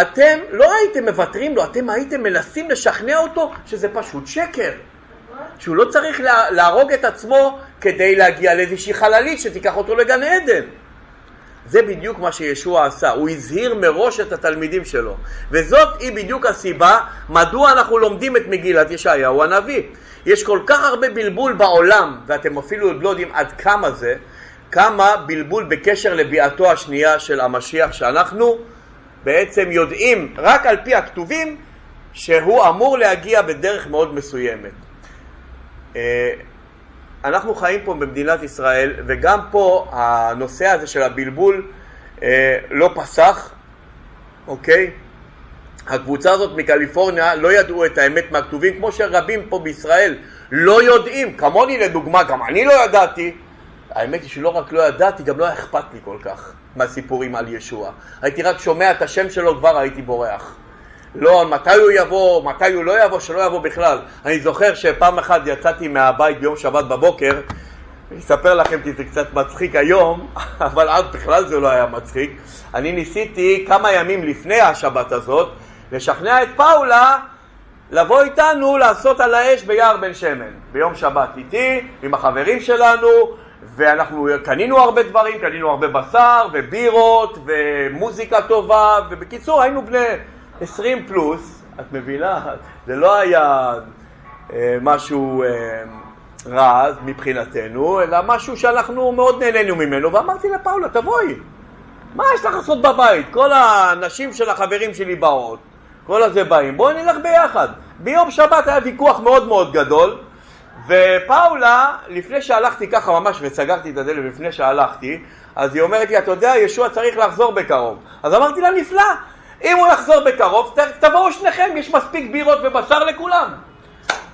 אתם לא הייתם מוותרים לו, אתם הייתם מנסים לשכנע אותו שזה פשוט שקר. שהוא לא צריך להרוג את עצמו כדי להגיע לאיזושהי חללית שתיקח אותו לגן עדן. זה בדיוק מה שישוע עשה, הוא הזהיר מראש את התלמידים שלו. וזאת היא בדיוק הסיבה מדוע אנחנו לומדים את מגילת ישעיהו הנביא. יש כל כך הרבה בלבול בעולם, ואתם אפילו עוד לא יודעים עד כמה זה, כמה בלבול בקשר לביאתו השנייה של המשיח, שאנחנו בעצם יודעים רק על פי הכתובים שהוא אמור להגיע בדרך מאוד מסוימת. אה, אנחנו חיים פה במדינת ישראל, וגם פה הנושא הזה של הבלבול אה, לא פסח, אוקיי? הקבוצה הזאת מקליפורניה לא ידעו את האמת מהכתובים, כמו שרבים פה בישראל לא יודעים, כמוני לדוגמה, גם אני לא ידעתי. האמת היא שלא רק לא ידעתי, גם לא היה אכפת לי כל כך מהסיפורים על ישוע. הייתי רק שומע את השם שלו, כבר הייתי בורח. לא מתי הוא יבוא, מתי הוא לא יבוא, שלא יבוא בכלל. אני זוכר שפעם אחת יצאתי מהבית ביום שבת בבוקר, אני אספר לכם כי זה קצת מצחיק היום, אבל אז בכלל זה לא היה מצחיק. אני ניסיתי כמה ימים לפני השבת הזאת לשכנע את פאולה לבוא איתנו לעשות על האש ביער בן שמן, ביום שבת איתי, עם החברים שלנו, ואנחנו קנינו הרבה דברים, קנינו הרבה בשר ובירות ומוזיקה טובה, ובקיצור היינו בני 20 פלוס, את מבינה? זה לא היה אה, משהו אה, רע מבחינתנו, אלא משהו שאנחנו מאוד נהנינו ממנו, ואמרתי לפאולה, תבואי, מה יש לך לעשות בבית? כל הנשים של החברים שלי באות, כל הזה באים, בואי נלך ביחד. ביום שבת היה ויכוח מאוד מאוד גדול, ופאולה, לפני שהלכתי ככה ממש וסגרתי את הדלת לפני שהלכתי, אז היא אומרת לי, אתה יודע, ישוע צריך לחזור בקרוב. אז אמרתי לה, נפלא, אם הוא יחזור בקרוב, תבואו שניכם, יש מספיק בירות ובשר לכולם.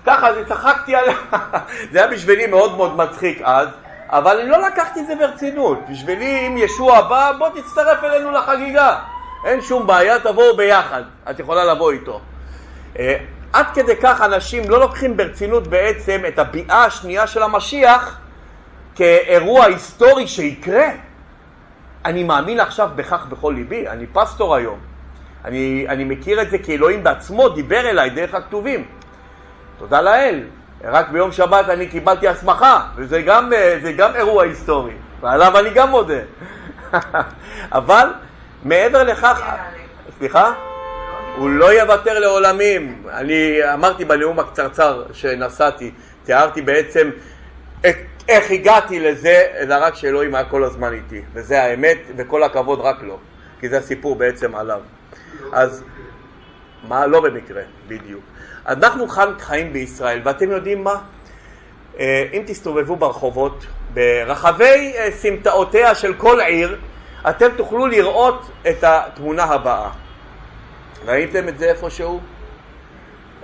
ככה, אז צחקתי עליה. זה היה בשבילי מאוד מאוד מצחיק אז, אבל אני לא לקחתי את זה ברצינות. בשבילי, אם ישוע בא, בוא תצטרף אלינו לחגיגה. אין שום בעיה, תבואו ביחד. את יכולה לבוא איתו. אה, עד כדי כך אנשים לא לוקחים ברצינות בעצם את הביאה השנייה של המשיח כאירוע היסטורי שיקרה. אני מאמין עכשיו בכך בכל ליבי, אני פסטור היום. אני, אני מכיר את זה כי אלוהים בעצמו דיבר אליי דרך הכתובים. תודה לאל. רק ביום שבת אני קיבלתי הסמכה, וזה גם, גם אירוע היסטורי, ועליו אני גם מודה. אבל מעבר לכך, סליחה? הוא לא יוותר לעולמים. אני אמרתי בנאום הקצרצר שנשאתי, תיארתי בעצם את, איך הגעתי לזה, אלא רק שאלוהים היה כל הזמן איתי, וזה האמת, וכל הכבוד רק לו, כי זה הסיפור בעצם עליו. אז מה? לא במקרה, בדיוק. אנחנו חיים בישראל, ואתם יודעים מה? אה, אם תסתובבו ברחובות, ברחבי אה, סמטאותיה של כל עיר, אתם תוכלו לראות את התמונה הבאה. ראיתם את זה איפשהו?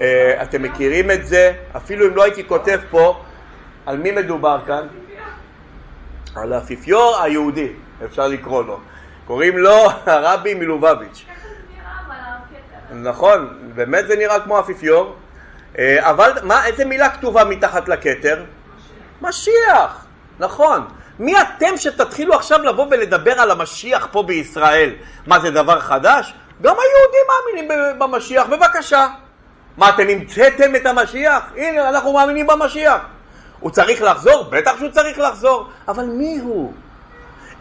אה, אתם מכירים את זה? אפילו אם לא הייתי כותב פה, על מי מדובר כאן? על האפיפיור היהודי, אפשר לקרוא לו. קוראים לו הרבי מלובביץ'. נכון, באמת זה נראה כמו אפיפיור, אה, אבל מה, איזה מילה כתובה מתחת לכתר? משיח, נכון. מי אתם שתתחילו עכשיו לבוא ולדבר על המשיח פה בישראל? מה זה דבר חדש? גם היהודים מאמינים במשיח, בבקשה. מה, אתם המצאתם את המשיח? הנה, אנחנו מאמינים במשיח. הוא צריך לחזור? בטח שהוא צריך לחזור. אבל מי הוא?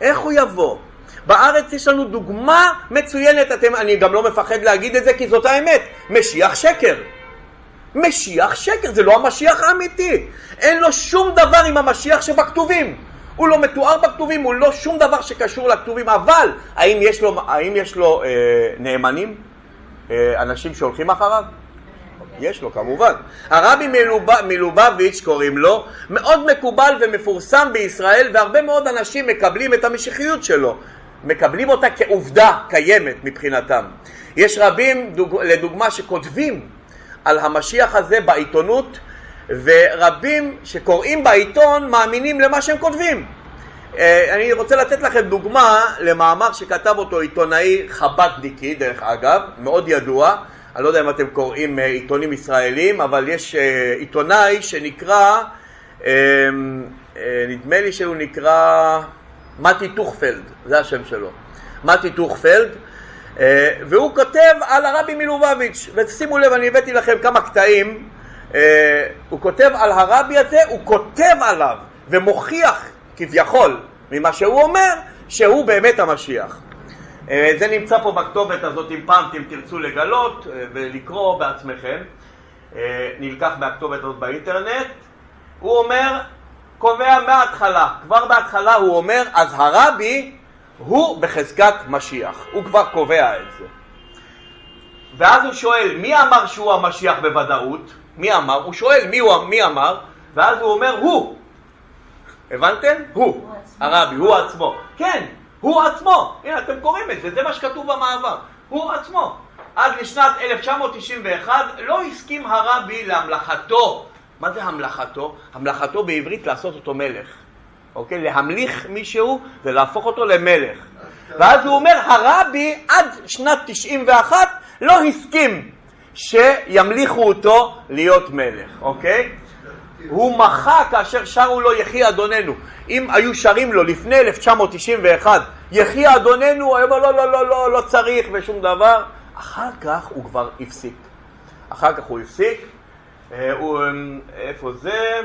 איך הוא יבוא? בארץ יש לנו דוגמה מצוינת, אתם, אני גם לא מפחד להגיד את זה כי זאת האמת, משיח שקר. משיח שקר, זה לא המשיח האמיתי. אין לו שום דבר עם המשיח שבכתובים. הוא לא מתואר בכתובים, הוא לא שום דבר שקשור לכתובים, אבל האם יש לו, האם יש לו אה, נאמנים? אה, אנשים שהולכים אחריו? יש לו כמובן. הרבי מלוב... מלובביץ' קוראים לו, מאוד מקובל ומפורסם בישראל והרבה מאוד אנשים מקבלים את המשיחיות שלו, מקבלים אותה כעובדה קיימת מבחינתם. יש רבים, דוג... לדוגמה, שכותבים על המשיח הזה בעיתונות ורבים שקוראים בעיתון מאמינים למה שהם כותבים. אה, אני רוצה לתת לכם דוגמה למאמר שכתב אותו עיתונאי חב"דניקי, דרך אגב, מאוד ידוע, אני לא יודע אם אתם קוראים אה, עיתונים ישראלים, אבל יש אה, עיתונאי שנקרא, נדמה לי שהוא נקרא מתי טוכפלד, זה השם שלו, מתי טוכפלד, והוא כותב על הרבי מלובביץ', ושימו לב, אני הבאתי לכם כמה קטעים הוא כותב על הרבי הזה, הוא כותב עליו ומוכיח כביכול ממה שהוא אומר שהוא באמת המשיח. אה, זה נמצא פה בכתובת הזאת אם פעם אתם תרצו לגלות אה, ולקרוא בעצמכם, נלקח מהכתובת הזאת באינטרנט. הוא אומר, קובע מההתחלה, כבר בהתחלה הוא אומר, אז הרבי הוא בחזקת משיח, הוא כבר קובע את זה. ואז הוא שואל, מי אמר שהוא המשיח בוודאות? מי אמר? הוא שואל מי, הוא, מי אמר, ואז הוא אומר הוא. הבנתם? הוא, הרבי, הוא עצמו. כן, הוא עצמו. הנה, אתם קוראים את זה, זה מה שכתוב במעבר. הוא עצמו. עד לשנת 1991 לא הסכים הרבי להמלכתו. מה זה המלכתו? המלכתו בעברית לעשות אותו מלך. אוקיי? להמליך מישהו ולהפוך אותו למלך. ואז הוא אומר, הרבי עד שנת 91 לא הסכים שימליכו אותו להיות מלך, אוקיי? הוא מחה כאשר שרו לו יחי אדוננו. אם היו שרים לו לפני 1991 יחי אדוננו, הוא אומר לא, לא, לא, לא, לא צריך ושום דבר. אחר כך הוא כבר הפסיק. אחר כך הוא הפסיק. אה, אמ, איפה זה?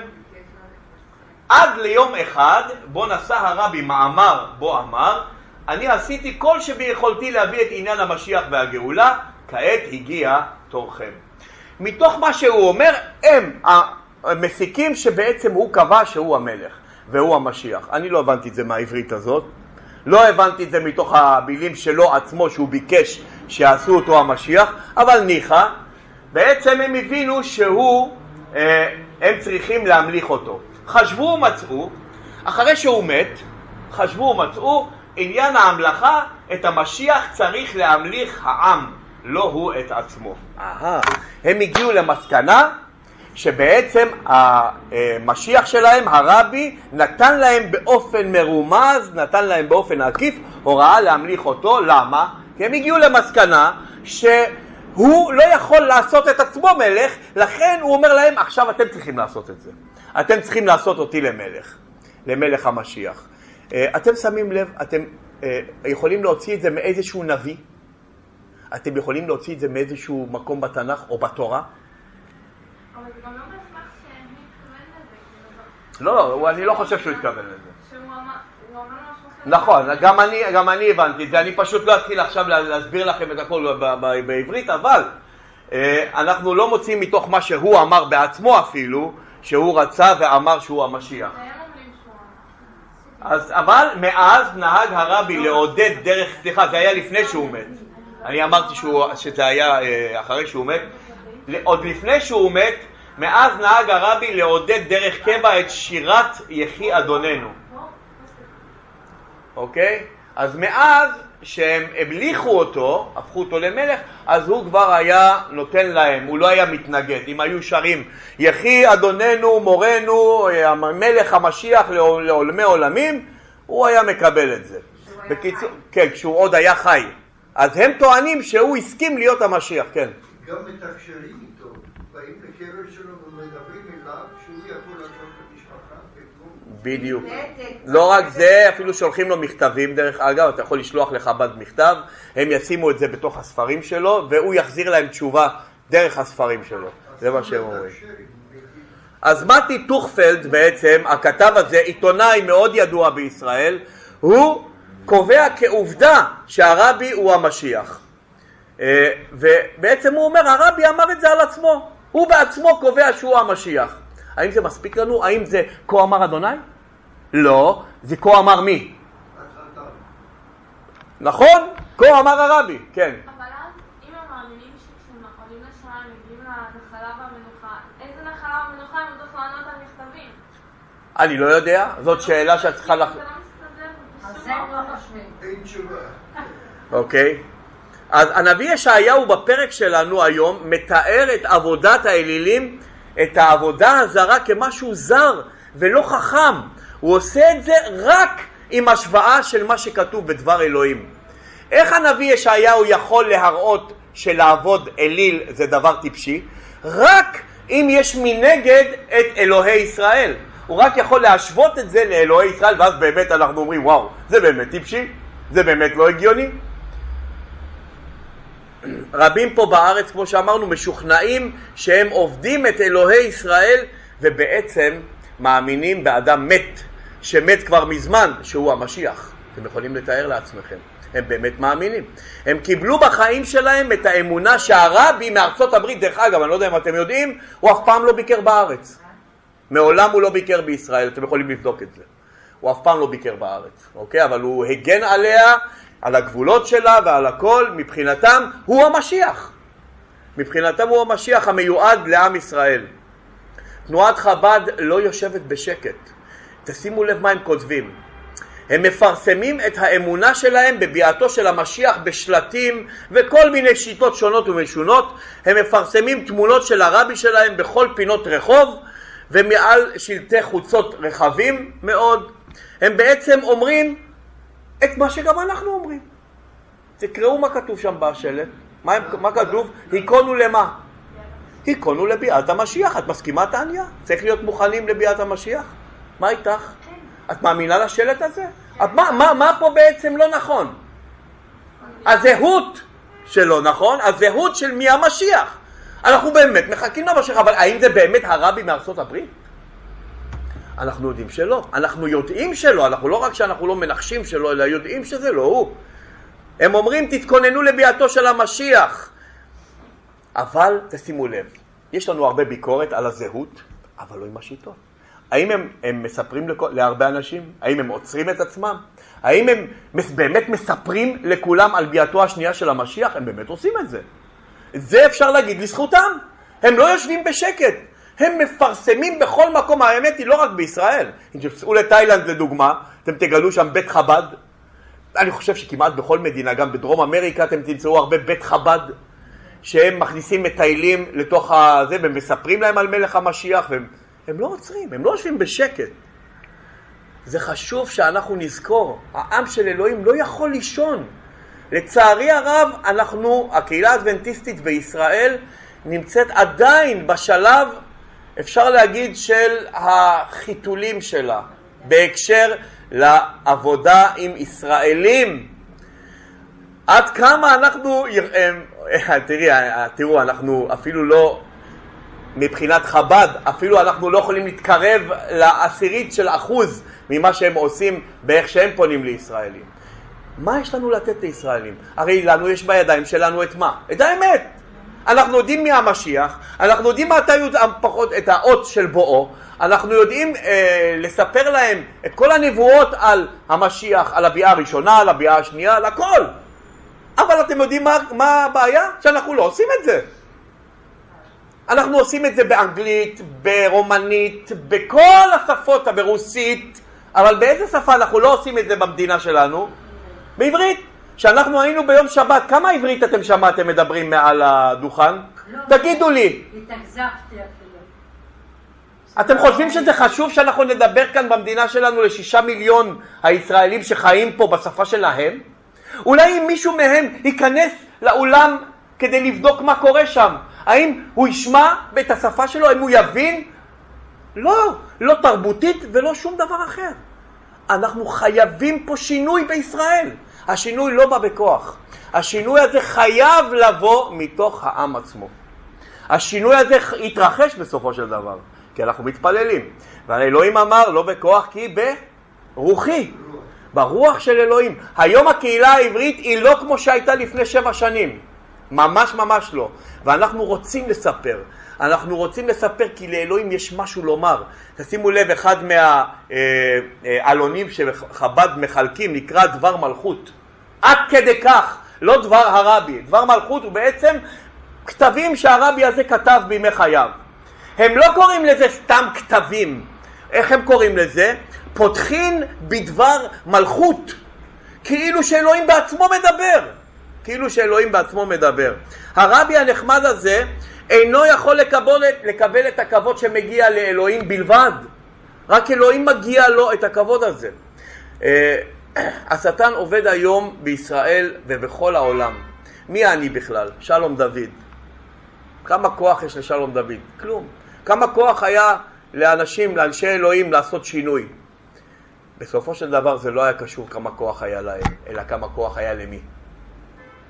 עד ליום אחד בו נשא הרבי מאמר בו אמר אני עשיתי כל שביכולתי להביא את עניין המשיח והגאולה, כעת הגיע תורכם. מתוך מה שהוא אומר, הם המסיקים שבעצם הוא קבע שהוא המלך והוא המשיח. אני לא הבנתי את זה מהעברית הזאת, לא הבנתי את זה מתוך המילים שלו עצמו שהוא ביקש שיעשו אותו המשיח, אבל ניחא, בעצם הם הבינו שהוא, אה, הם צריכים להמליך אותו. חשבו ומצאו, אחרי שהוא מת, חשבו ומצאו, עניין ההמלכה, את המשיח צריך להמליך העם. לא הוא את עצמו. אהה. הם הגיעו למסקנה שבעצם המשיח שלהם, הרבי, נתן להם באופן מרומז, נתן להם באופן עקיף הוראה להמליך אותו. למה? כי הם הגיעו למסקנה שהוא לא יכול לעשות את עצמו מלך, לכן הוא אומר להם, עכשיו אתם צריכים לעשות את זה. אתם צריכים לעשות אותי למלך, למלך המשיח. אה, אתם שמים לב, אתם אה, יכולים להוציא את זה מאיזשהו נביא? אתם יכולים להוציא את זה מאיזשהו מקום בתנ"ך או בתורה? אבל זה גם לא בהכרח שהוא התכוון לזה. לא, לא, אני לא חושב שהוא התכוון לזה. נכון, גם אני, גם אני הבנתי את זה, אני פשוט לא אתחיל עכשיו להסביר לכם את הכל בעברית, אבל אה, אנחנו לא מוצאים מתוך מה שהוא אמר בעצמו אפילו, שהוא רצה ואמר שהוא המשיח. אז, אבל מאז נהג הרבי לעודד דרך, סליחה, זה היה לפני שהוא מת. אני אמרתי שהוא, שזה היה אה, אחרי שהוא מת. עוד לפני שהוא מת, מאז נהג הרבי לעודד דרך קבע את שירת יחי אדוננו. אוקיי? אז מאז שהם המליכו אותו, הפכו אותו למלך, אז הוא כבר היה נותן להם, הוא לא היה מתנגד. אם היו שרים יחי אדוננו, מורנו, המלך המשיח לעולמי עולמים, הוא היה מקבל את זה. בקיצור, כן, כשהוא עוד היה חי. אז הם טוענים שהוא הסכים להיות המשיח, כן. גם מתקשרים איתו, באים לקבר שלו ומדברים אליו שהוא יכול לעשות את המשפחה בדיוק. לא רק זה, אפילו שולחים לו מכתבים דרך אגב, אתה יכול לשלוח לחב"ד מכתב, הם ישימו את זה בתוך הספרים שלו, והוא יחזיר להם תשובה דרך הספרים שלו. זה מה שהם אומרים. אז מתי טוכפלד בעצם, הכתב הזה, עיתונאי מאוד ידוע בישראל, הוא קובע כעובדה שהרבי הוא המשיח. אה, ובעצם הוא אומר, הרבי אמר את זה על עצמו, הוא בעצמו קובע שהוא המשיח. האם זה מספיק לנו? האם זה כה אמר אדוני? לא, זה כה אמר מי? נכון, כה אמר הרבי, כן. אני לא יודע, זאת שאלה שאת צריכה לח... אוקיי? אז הנביא ישעיהו בפרק שלנו היום מתאר את עבודת האלילים, את העבודה הזרה כמשהו זר ולא חכם. הוא עושה את זה רק עם השוואה של מה שכתוב בדבר אלוהים. איך הנביא ישעיהו יכול להראות שלעבוד אליל זה דבר טיפשי? רק אם יש מנגד את אלוהי ישראל. הוא רק יכול להשוות את זה לאלוהי ישראל ואז באמת אנחנו אומרים וואו, זה באמת טיפשי? זה באמת לא הגיוני? רבים פה בארץ, כמו שאמרנו, משוכנעים שהם עובדים את אלוהי ישראל ובעצם מאמינים באדם מת, שמת כבר מזמן, שהוא המשיח. אתם יכולים לתאר לעצמכם. הם באמת מאמינים. הם קיבלו בחיים שלהם את האמונה שהרבי מארצות הברית, דרך אגב, אני לא יודע אם אתם יודעים, הוא אף פעם לא ביקר בארץ. מעולם הוא לא ביקר בישראל, אתם יכולים לבדוק את זה. הוא אף פעם לא ביקר בארץ, אוקיי? אבל הוא הגן עליה, על הגבולות שלה ועל הכל, מבחינתם הוא המשיח. מבחינתם הוא המשיח המיועד לעם ישראל. תנועת חב"ד לא יושבת בשקט. תשימו לב מה הם כותבים. הם מפרסמים את האמונה שלהם בביאתו של המשיח בשלטים וכל מיני שיטות שונות ומשונות. הם מפרסמים תמונות של הרבי שלהם בכל פינות רחוב ומעל שלטי חוצות רחבים מאוד. הם בעצם אומרים את מה שגם אנחנו אומרים. תקראו מה כתוב שם בשלט. מה, מה כתוב? היכונו למה? היכונו לביאת המשיח. את מסכימה, טניה? צריך להיות מוכנים לביאת המשיח? מה איתך? את מאמינה לשלט הזה? אז מה, מה, מה פה בעצם לא נכון? הזהות שלו, נכון? הזהות של מי המשיח. אנחנו באמת מחכים למשיח, אבל האם זה באמת הרבי מארצות הברית? אנחנו יודעים שלא. אנחנו יודעים שלא, אנחנו לא רק שאנחנו לא מנחשים שלא, אלא יודעים שזה לא הוא. הם אומרים תתכוננו לביאתו של המשיח. אבל תשימו לב, יש לנו הרבה ביקורת על הזהות, אבל לא עם השיטות. האם הם, הם מספרים לכל, להרבה אנשים? האם הם עוצרים את עצמם? האם הם באמת מספרים לכולם על ביאתו השנייה של המשיח? הם באמת עושים את זה. זה אפשר להגיד לזכותם. הם לא יושבים בשקט. הם מפרסמים בכל מקום, האמת היא לא רק בישראל. אם תצאו לתאילנד לדוגמה, אתם תגלו שם בית חב"ד. אני חושב שכמעט בכל מדינה, גם בדרום אמריקה, אתם תמצאו הרבה בית חב"ד, שהם מכניסים מטיילים לתוך הזה ומספרים להם על מלך המשיח, והם הם לא עוצרים, הם לא יושבים בשקט. זה חשוב שאנחנו נזכור, העם של אלוהים לא יכול לישון. לצערי הרב, אנחנו, הקהילה האדבנטיסטית בישראל, נמצאת עדיין בשלב, אפשר להגיד, של החיתולים שלה, בהקשר לעבודה עם ישראלים. עד כמה אנחנו, תראי, תראו, אנחנו אפילו לא, מבחינת חב"ד, אפילו אנחנו לא יכולים להתקרב לעשירית של אחוז ממה שהם עושים באיך שהם פונים לישראלים. מה יש לנו לתת לישראלים? הרי לנו יש בידיים שלנו את מה? את האמת. אנחנו יודעים מי המשיח, אנחנו יודעים מתי פחות את האות של בואו, אנחנו יודעים אה, לספר להם את כל הנבואות על המשיח, על הביאה הראשונה, על הביאה השנייה, על הכל. אבל אתם יודעים מה, מה הבעיה? שאנחנו לא עושים את זה. אנחנו עושים את זה באנגלית, ברומנית, בכל השפות, ברוסית, אבל באיזה שפה אנחנו לא עושים את זה במדינה שלנו? בעברית. כשאנחנו היינו ביום שבת, כמה עברית אתם שמעתם מדברים מעל הדוכן? לא. תגידו לי. התאכזבתי אפילו. אתם חושבים שזה חשוב שאנחנו נדבר כאן במדינה שלנו לשישה מיליון הישראלים שחיים פה בשפה שלהם? אולי אם מישהו מהם ייכנס לאולם כדי לבדוק מה קורה שם, האם הוא ישמע את השפה שלו, האם הוא יבין? לא, לא תרבותית ולא שום דבר אחר. אנחנו חייבים פה שינוי בישראל. השינוי לא בא בכוח. השינוי הזה חייב לבוא מתוך העם עצמו. השינוי הזה יתרחש בסופו של דבר, כי אנחנו מתפללים. והאלוהים אמר לא בכוח כי ברוחי, ברוח של אלוהים. היום הקהילה העברית היא לא כמו שהייתה לפני שבע שנים. ממש ממש לא. ואנחנו רוצים לספר. אנחנו רוצים לספר כי לאלוהים יש משהו לומר. תשימו לב, אחד מהעלונים שחב"ד מחלקים נקרא דבר מלכות. עד כדי כך, לא דבר הרבי. דבר מלכות הוא בעצם כתבים שהרבי הזה כתב בימי חייו. הם לא קוראים לזה סתם כתבים. איך הם קוראים לזה? פותחין בדבר מלכות. כאילו שאלוהים בעצמו מדבר. כאילו שאלוהים בעצמו מדבר. הרבי הנחמד הזה אינו יכול לקבל, לקבל את הכבוד שמגיע לאלוהים בלבד. רק אלוהים מגיע לו את הכבוד הזה. אה, השטן עובד היום בישראל ובכל העולם. מי אני בכלל? שלום דוד. כמה כוח יש לשלום דוד? כלום. כמה כוח היה לאנשים, לאנשי אלוהים, לעשות שינוי? בסופו של דבר זה לא היה קשור כמה כוח היה להם, אלא כמה כוח היה למי.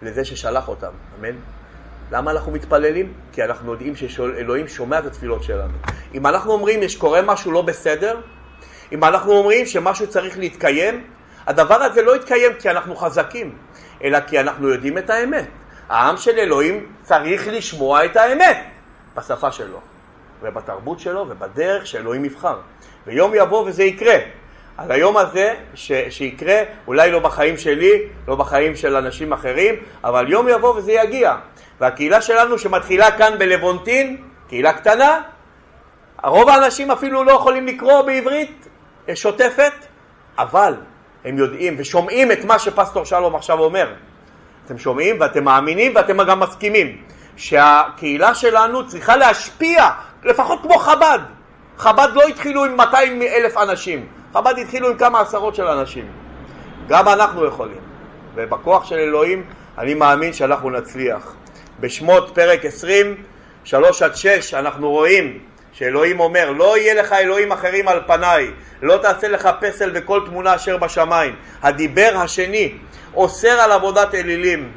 לזה ששלח אותם, אמן? למה אנחנו מתפללים? כי אנחנו יודעים שאלוהים שומע את התפילות שלנו. אם אנחנו אומרים יש קורה משהו לא בסדר, אם אנחנו אומרים שמשהו צריך להתקיים, הדבר הזה לא יתקיים כי אנחנו חזקים, אלא כי אנחנו יודעים את האמת. העם של אלוהים צריך לשמוע את האמת בשפה שלו, ובתרבות שלו, ובדרך שאלוהים יבחר. ויום יבוא וזה יקרה. על היום הזה ש, שיקרה, אולי לא בחיים שלי, לא בחיים של אנשים אחרים, אבל יום יבוא וזה יגיע. והקהילה שלנו שמתחילה כאן בלוונטין, קהילה קטנה, רוב האנשים אפילו לא יכולים לקרוא בעברית שוטפת, אבל הם יודעים ושומעים את מה שפסטור שלום עכשיו אומר. אתם שומעים ואתם מאמינים ואתם גם מסכימים שהקהילה שלנו צריכה להשפיע, לפחות כמו חב"ד. חב"ד לא התחילו עם 200 אלף אנשים, חב"ד התחילו עם כמה עשרות של אנשים. גם אנחנו יכולים, ובכוח של אלוהים אני מאמין שאנחנו נצליח. בשמות פרק 20, 3 עד 6, אנחנו רואים שאלוהים אומר, לא יהיה לך אלוהים אחרים על פניי, לא תעשה לך פסל וכל תמונה אשר בשמיים. הדיבר השני אוסר על עבודת אלילים.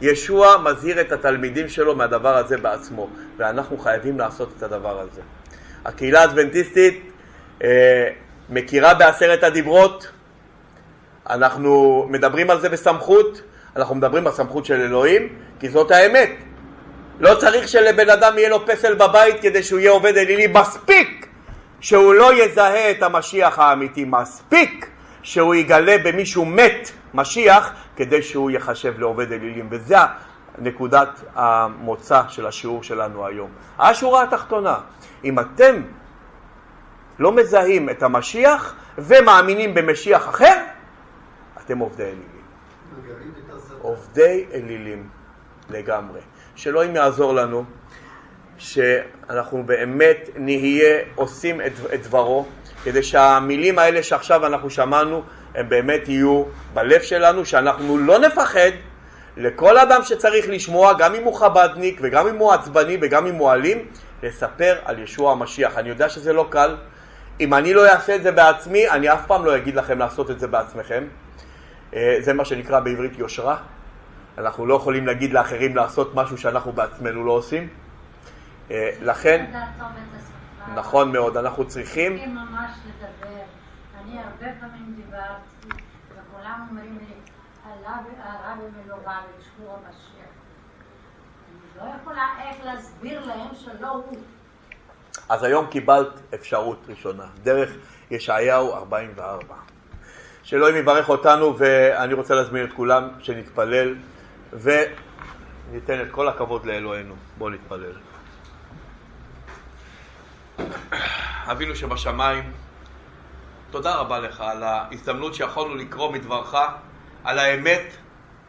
ישוע מזהיר את התלמידים שלו מהדבר הזה בעצמו, ואנחנו חייבים לעשות את הדבר הזה. הקהילה האדבנטיסטית אה, מכירה בעשרת הדיברות, אנחנו מדברים על זה בסמכות, אנחנו מדברים בסמכות של אלוהים, כי זאת האמת. לא צריך שלבן אדם יהיה לו פסל בבית כדי שהוא יהיה עובד אלילי, מספיק שהוא לא יזהה את המשיח האמיתי, מספיק שהוא יגלה במישהו מת משיח כדי שהוא יחשב לעובד אלילים, וזה נקודת המוצא של השיעור שלנו היום. השורה התחתונה, אם אתם מזהים את המשיח ומאמינים במשיח אחר, אתם עובדי אלילים. עובדי אלילים לגמרי. שאלוהים יעזור לנו, שאנחנו באמת נהיה עושים את, את דברו, כדי שהמילים האלה שעכשיו אנחנו שמענו, הם באמת יהיו בלב שלנו, שאנחנו לא נפחד לכל אדם שצריך לשמוע, גם אם הוא חבדניק וגם אם הוא עצבני וגם אם הוא אלים, לספר על ישוע המשיח. אני יודע שזה לא קל. אם אני לא אעשה את זה בעצמי, אני אף פעם לא אגיד לכם לעשות את זה בעצמכם. אה, זה מה שנקרא בעברית יושרה. אנחנו לא יכולים להגיד לאחרים לעשות משהו שאנחנו בעצמנו לא עושים. אה, לכן, נכון מאוד, אנחנו צריכים... צריכים ממש לדבר. אני הרבה פעמים דיברתי, וכולם אומרים לי, הרבי מלובביץ' הוא המשיח. אני לא יכולה איך להסביר להם שלא הוא. אז היום קיבלת אפשרות ראשונה, דרך ישעיהו 44. שאלוהים יברך אותנו, ואני רוצה להזמין את כולם שנתפלל וניתן את כל הכבוד לאלוהינו. בואו נתפלל. אבינו שבשמיים, תודה רבה לך על ההזדמנות שיכולנו לקרוא מדברך, על האמת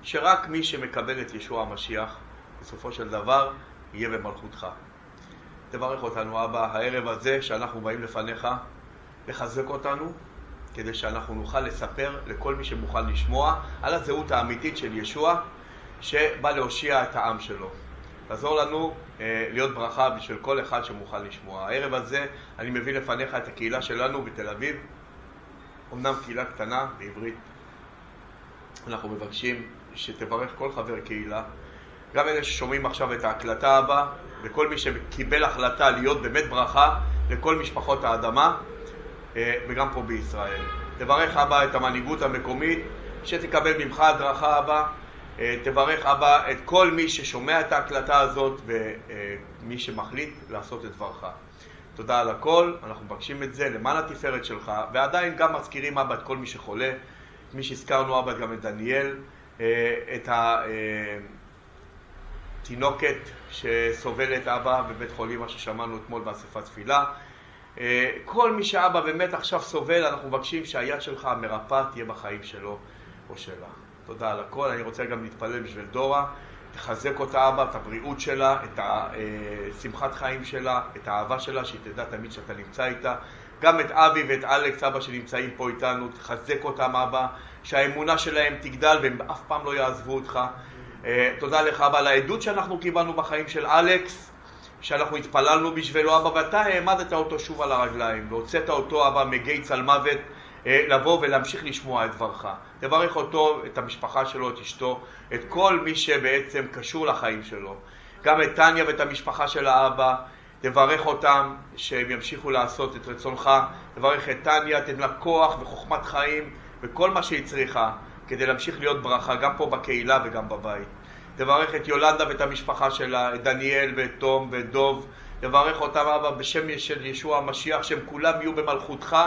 שרק מי שמקבל את ישוע המשיח, בסופו של דבר, יהיה במלכותך. תברך אותנו, אבא, הערב הזה שאנחנו באים לפניך, לחזק אותנו, כדי שאנחנו נוכל לספר לכל מי שמוכן לשמוע על הזהות האמיתית של ישוע, שבא להושיע את העם שלו. תעזור לנו אה, להיות ברכה בשביל כל אחד שמוכן לשמוע. הערב הזה אני מביא לפניך את הקהילה שלנו בתל אביב, אמנם קהילה קטנה בעברית. אנחנו מבקשים שתברך כל חבר קהילה, גם אלה ששומעים עכשיו את ההקלטה הבאה, וכל מי שקיבל החלטה להיות באמת ברכה לכל משפחות האדמה, אה, וגם פה בישראל. תברך אבא את המנהיגות המקומית, שתקבל ממך הדרכה אבא. אה, תברך אבא את כל מי ששומע את ההקלטה הזאת ומי שמחליט לעשות את דברך. תודה על הכל, אנחנו מבקשים את זה למען התפארת שלך, ועדיין גם מזכירים אבא את כל מי שחולה, מי שהזכרנו אבא גם את דניאל, אה, את התינוקת שסובלת אבא בבית חולים, מה ששמענו אתמול באספת תפילה. אה, כל מי שאבא באמת עכשיו סובל, אנחנו מבקשים שהיד שלך המרפאה תהיה בחיים שלו או שלה. תודה על הכל. אני רוצה גם להתפלל בשביל דורה. תחזק אותה אבא, את הבריאות שלה, את השמחת חיים שלה, את האהבה שלה, שהיא תדע תמיד שאתה נמצא איתה. גם את אבי ואת אלכס, אבא שנמצאים פה איתנו, תחזק אותם אבא, שהאמונה שלהם תגדל והם אף פעם לא יעזבו אותך. אה, תודה לך על העדות שאנחנו קיבלנו בחיים של אלכס, שאנחנו התפללנו בשבילו אבא, ואתה העמדת אותו שוב על הרגליים, והוצאת אותו אבא מגי צל מוות. אה, לבוא ולהמשיך לשמוע את דברך. תברך אותו, את המשפחה שלו, את אשתו, את כל מי שבעצם קשור לחיים שלו. גם את טניה ואת המשפחה של האבא, תברך אותם שהם ימשיכו לעשות את רצונך. תברך את טניה, תן לה כוח וחוכמת חיים וכל מה שהיא צריכה כדי להמשיך להיות ברכה גם פה בקהילה וגם בבית. תברך את יולנדה ואת המשפחה שלה, את דניאל ואת תום ואת דוב. תברך אותם אבא בשם של ישוע המשיח, שהם כולם יהיו במלכותך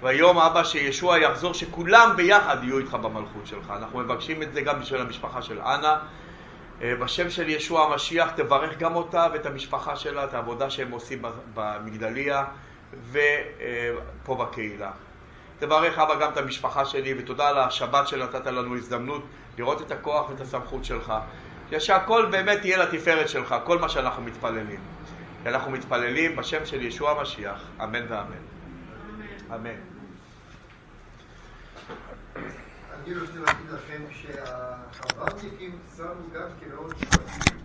והיום אבא שישוע יחזור, שכולם ביחד יהיו איתך במלכות שלך. אנחנו מבקשים את זה גם בשביל המשפחה של אנה. אה, בשם של ישוע המשיח תברך גם אותה ואת המשפחה שלה, את העבודה שהם עושים במגדליה ופה בקהילה. תברך אבא גם את המשפחה שלי ותודה על השבת שנתת לנו הזדמנות לראות את הכוח ואת הסמכות שלך. שהכל באמת יהיה לתפארת שלך, כל מה שאנחנו מתפללים. אנחנו מתפללים בשם של ישוע המשיח, אמן ואמן. אמן. אני רוצה להגיד לכם שהחב"דניקים שמו גם כן עוד שבטים